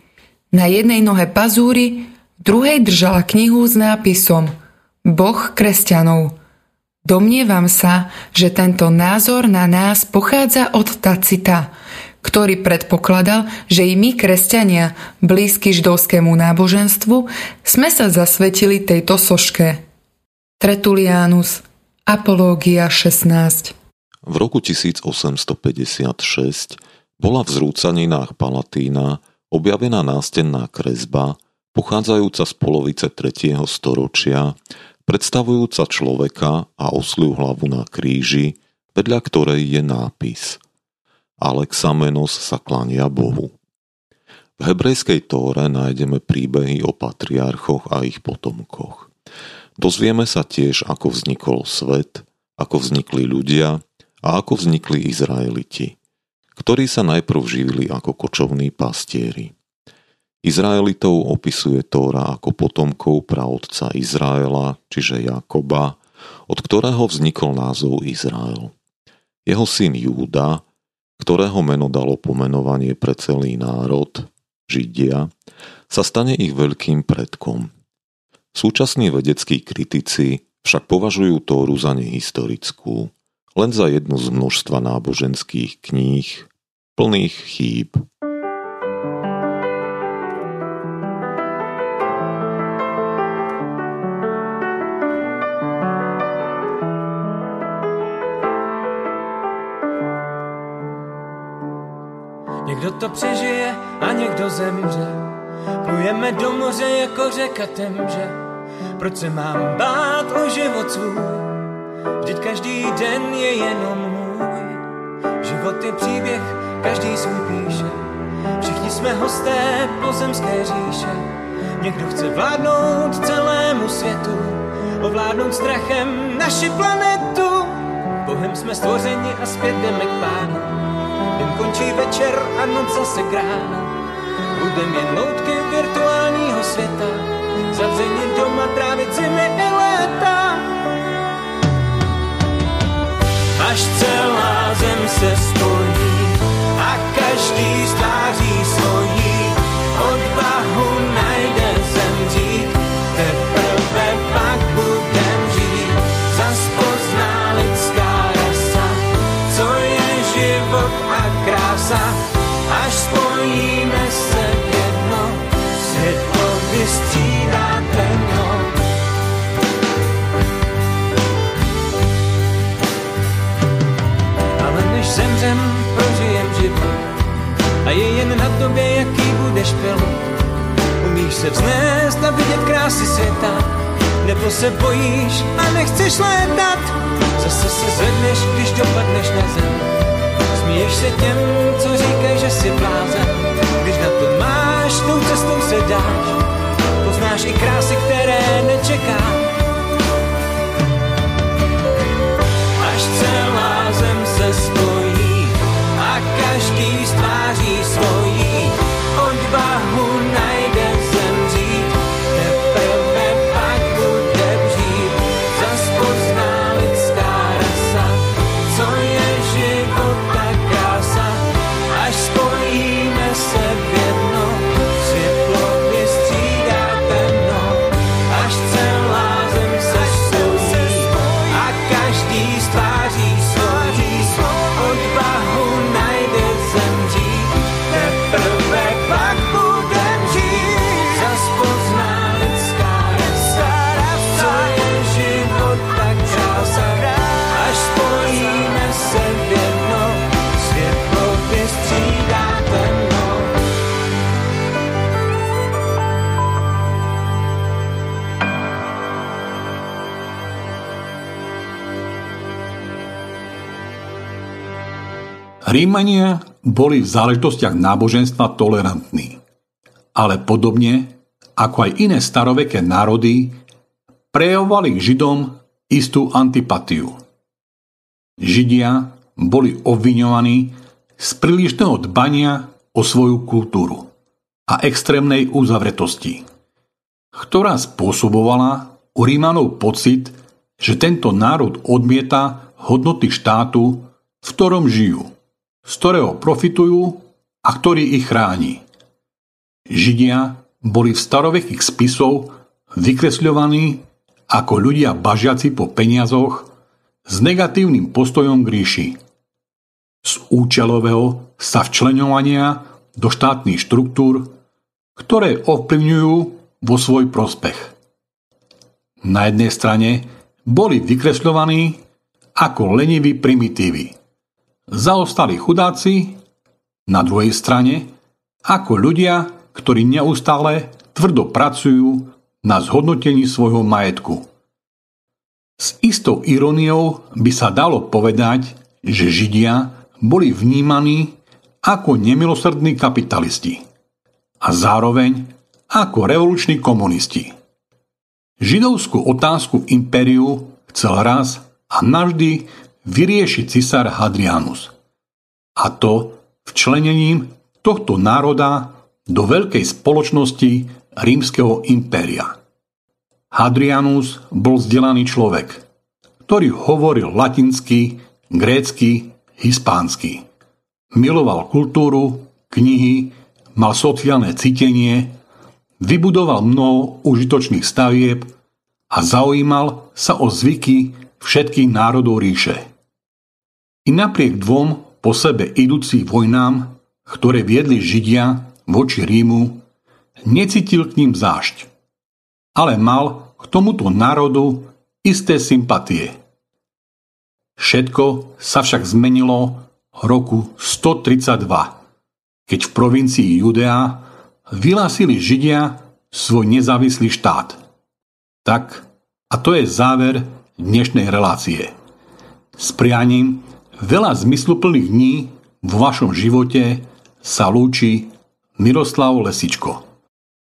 Na jednej nohe pazúry, druhej držala knihu s nápisom Boh kresťanov. Domnievam sa, že tento názor na nás pochádza od Tacita, ktorý predpokladal, že i my, kresťania, blízky židovskému náboženstvu, sme sa zasvetili tejto soške. Tretulianus, Apológia 16 V roku 1856 bola v zrúcaninách Palatína objavená nástenná kresba, pochádzajúca z polovice 3. storočia, predstavujúca človeka a osliu hlavu na kríži, vedľa ktorej je nápis Alexamenos sa klania Bohu. V hebrejskej tóre nájdeme príbehy o patriarchoch a ich potomkoch. Dozvieme sa tiež, ako vznikol svet, ako vznikli ľudia a ako vznikli Izraeliti, ktorí sa najprv živili ako kočovní pastieri. Izraelitov opisuje Tóra ako potomkov praotca Izraela, čiže Jakoba, od ktorého vznikol názov Izrael. Jeho syn Júda, ktorého meno dalo pomenovanie pre celý národ, Židia, sa stane ich veľkým predkom. Súčasní vedeckí kritici však považujú Tóru za nehistorickú, len za jednu z množstva náboženských kníh plných chýb. Někdo to přežije a někdo zemře. Plujeme do moře jako řeka temže. Proč se mám bát o život svůj? Vždyť každý den je jenom můj. Život je příběh, každý svůj píše. Všichni jsme hosté pozemské říše. Někdo chce vládnout celému světu, ovládnout strachem naši planetu. Bohem jsme stvořeni a zpět jdeme k pánu jen končí večer a noc zase k rána. Budem loutky virtuálního světa, zavřeně doma trávit zimy i léta. Až celá zem se spojí a každý stváří svojí. Odvahu najde zemřít, teprve pak budem žít, zas pozná lidská rasa, co je život krása, zemřem, prožijem život a je jen na tobě, jaký budeš pilot. Umíš se vznést a vidět krásy světa, nebo se bojíš a nechceš létat. Zase se zvedneš, když dopadneš na zem Směješ se těm, co říkají, že jsi blázen, když na to máš, tou cestou se dáš. Poznáš i krásy, které nečekáš. Až celá zem se spojí a každý stváří Rímania boli v záležitostiach náboženstva tolerantní, ale podobne ako aj iné staroveké národy prejavovali k Židom istú antipatiu. Židia boli obviňovaní z prílišného dbania o svoju kultúru a extrémnej uzavretosti, ktorá spôsobovala u Rímanov pocit, že tento národ odmieta hodnoty štátu, v ktorom žijú z ktorého profitujú a ktorý ich chráni. Židia boli v starovekých spisov vykresľovaní ako ľudia bažiaci po peniazoch s negatívnym postojom k ríši. Z účelového sa včleňovania do štátnych štruktúr, ktoré ovplyvňujú vo svoj prospech. Na jednej strane boli vykresľovaní ako leniví primitívy. Zaostali chudáci, na druhej strane ako ľudia, ktorí neustále tvrdo pracujú na zhodnotení svojho majetku. S istou iróniou by sa dalo povedať, že Židia boli vnímaní ako nemilosrdní kapitalisti a zároveň ako revoluční komunisti. Židovskú otázku impériu chcel raz a navždy vyriešiť cisár Hadrianus. A to včlenením tohto národa do veľkej spoločnosti rímskeho impéria. Hadrianus bol vzdelaný človek, ktorý hovoril latinsky, grécky, hispánsky. Miloval kultúru, knihy, mal sociálne cítenie, vybudoval mnoho užitočných stavieb a zaujímal sa o zvyky všetkých národov ríše. I napriek dvom po sebe idúcich vojnám, ktoré viedli Židia voči Rímu, necítil k ním zášť, ale mal k tomuto národu isté sympatie. Všetko sa však zmenilo roku 132, keď v provincii Judea vyhlásili Židia svoj nezávislý štát. Tak, a to je záver dnešnej relácie. S prianím veľa zmysluplných dní vo vašom živote sa lúči Miroslav Lesičko.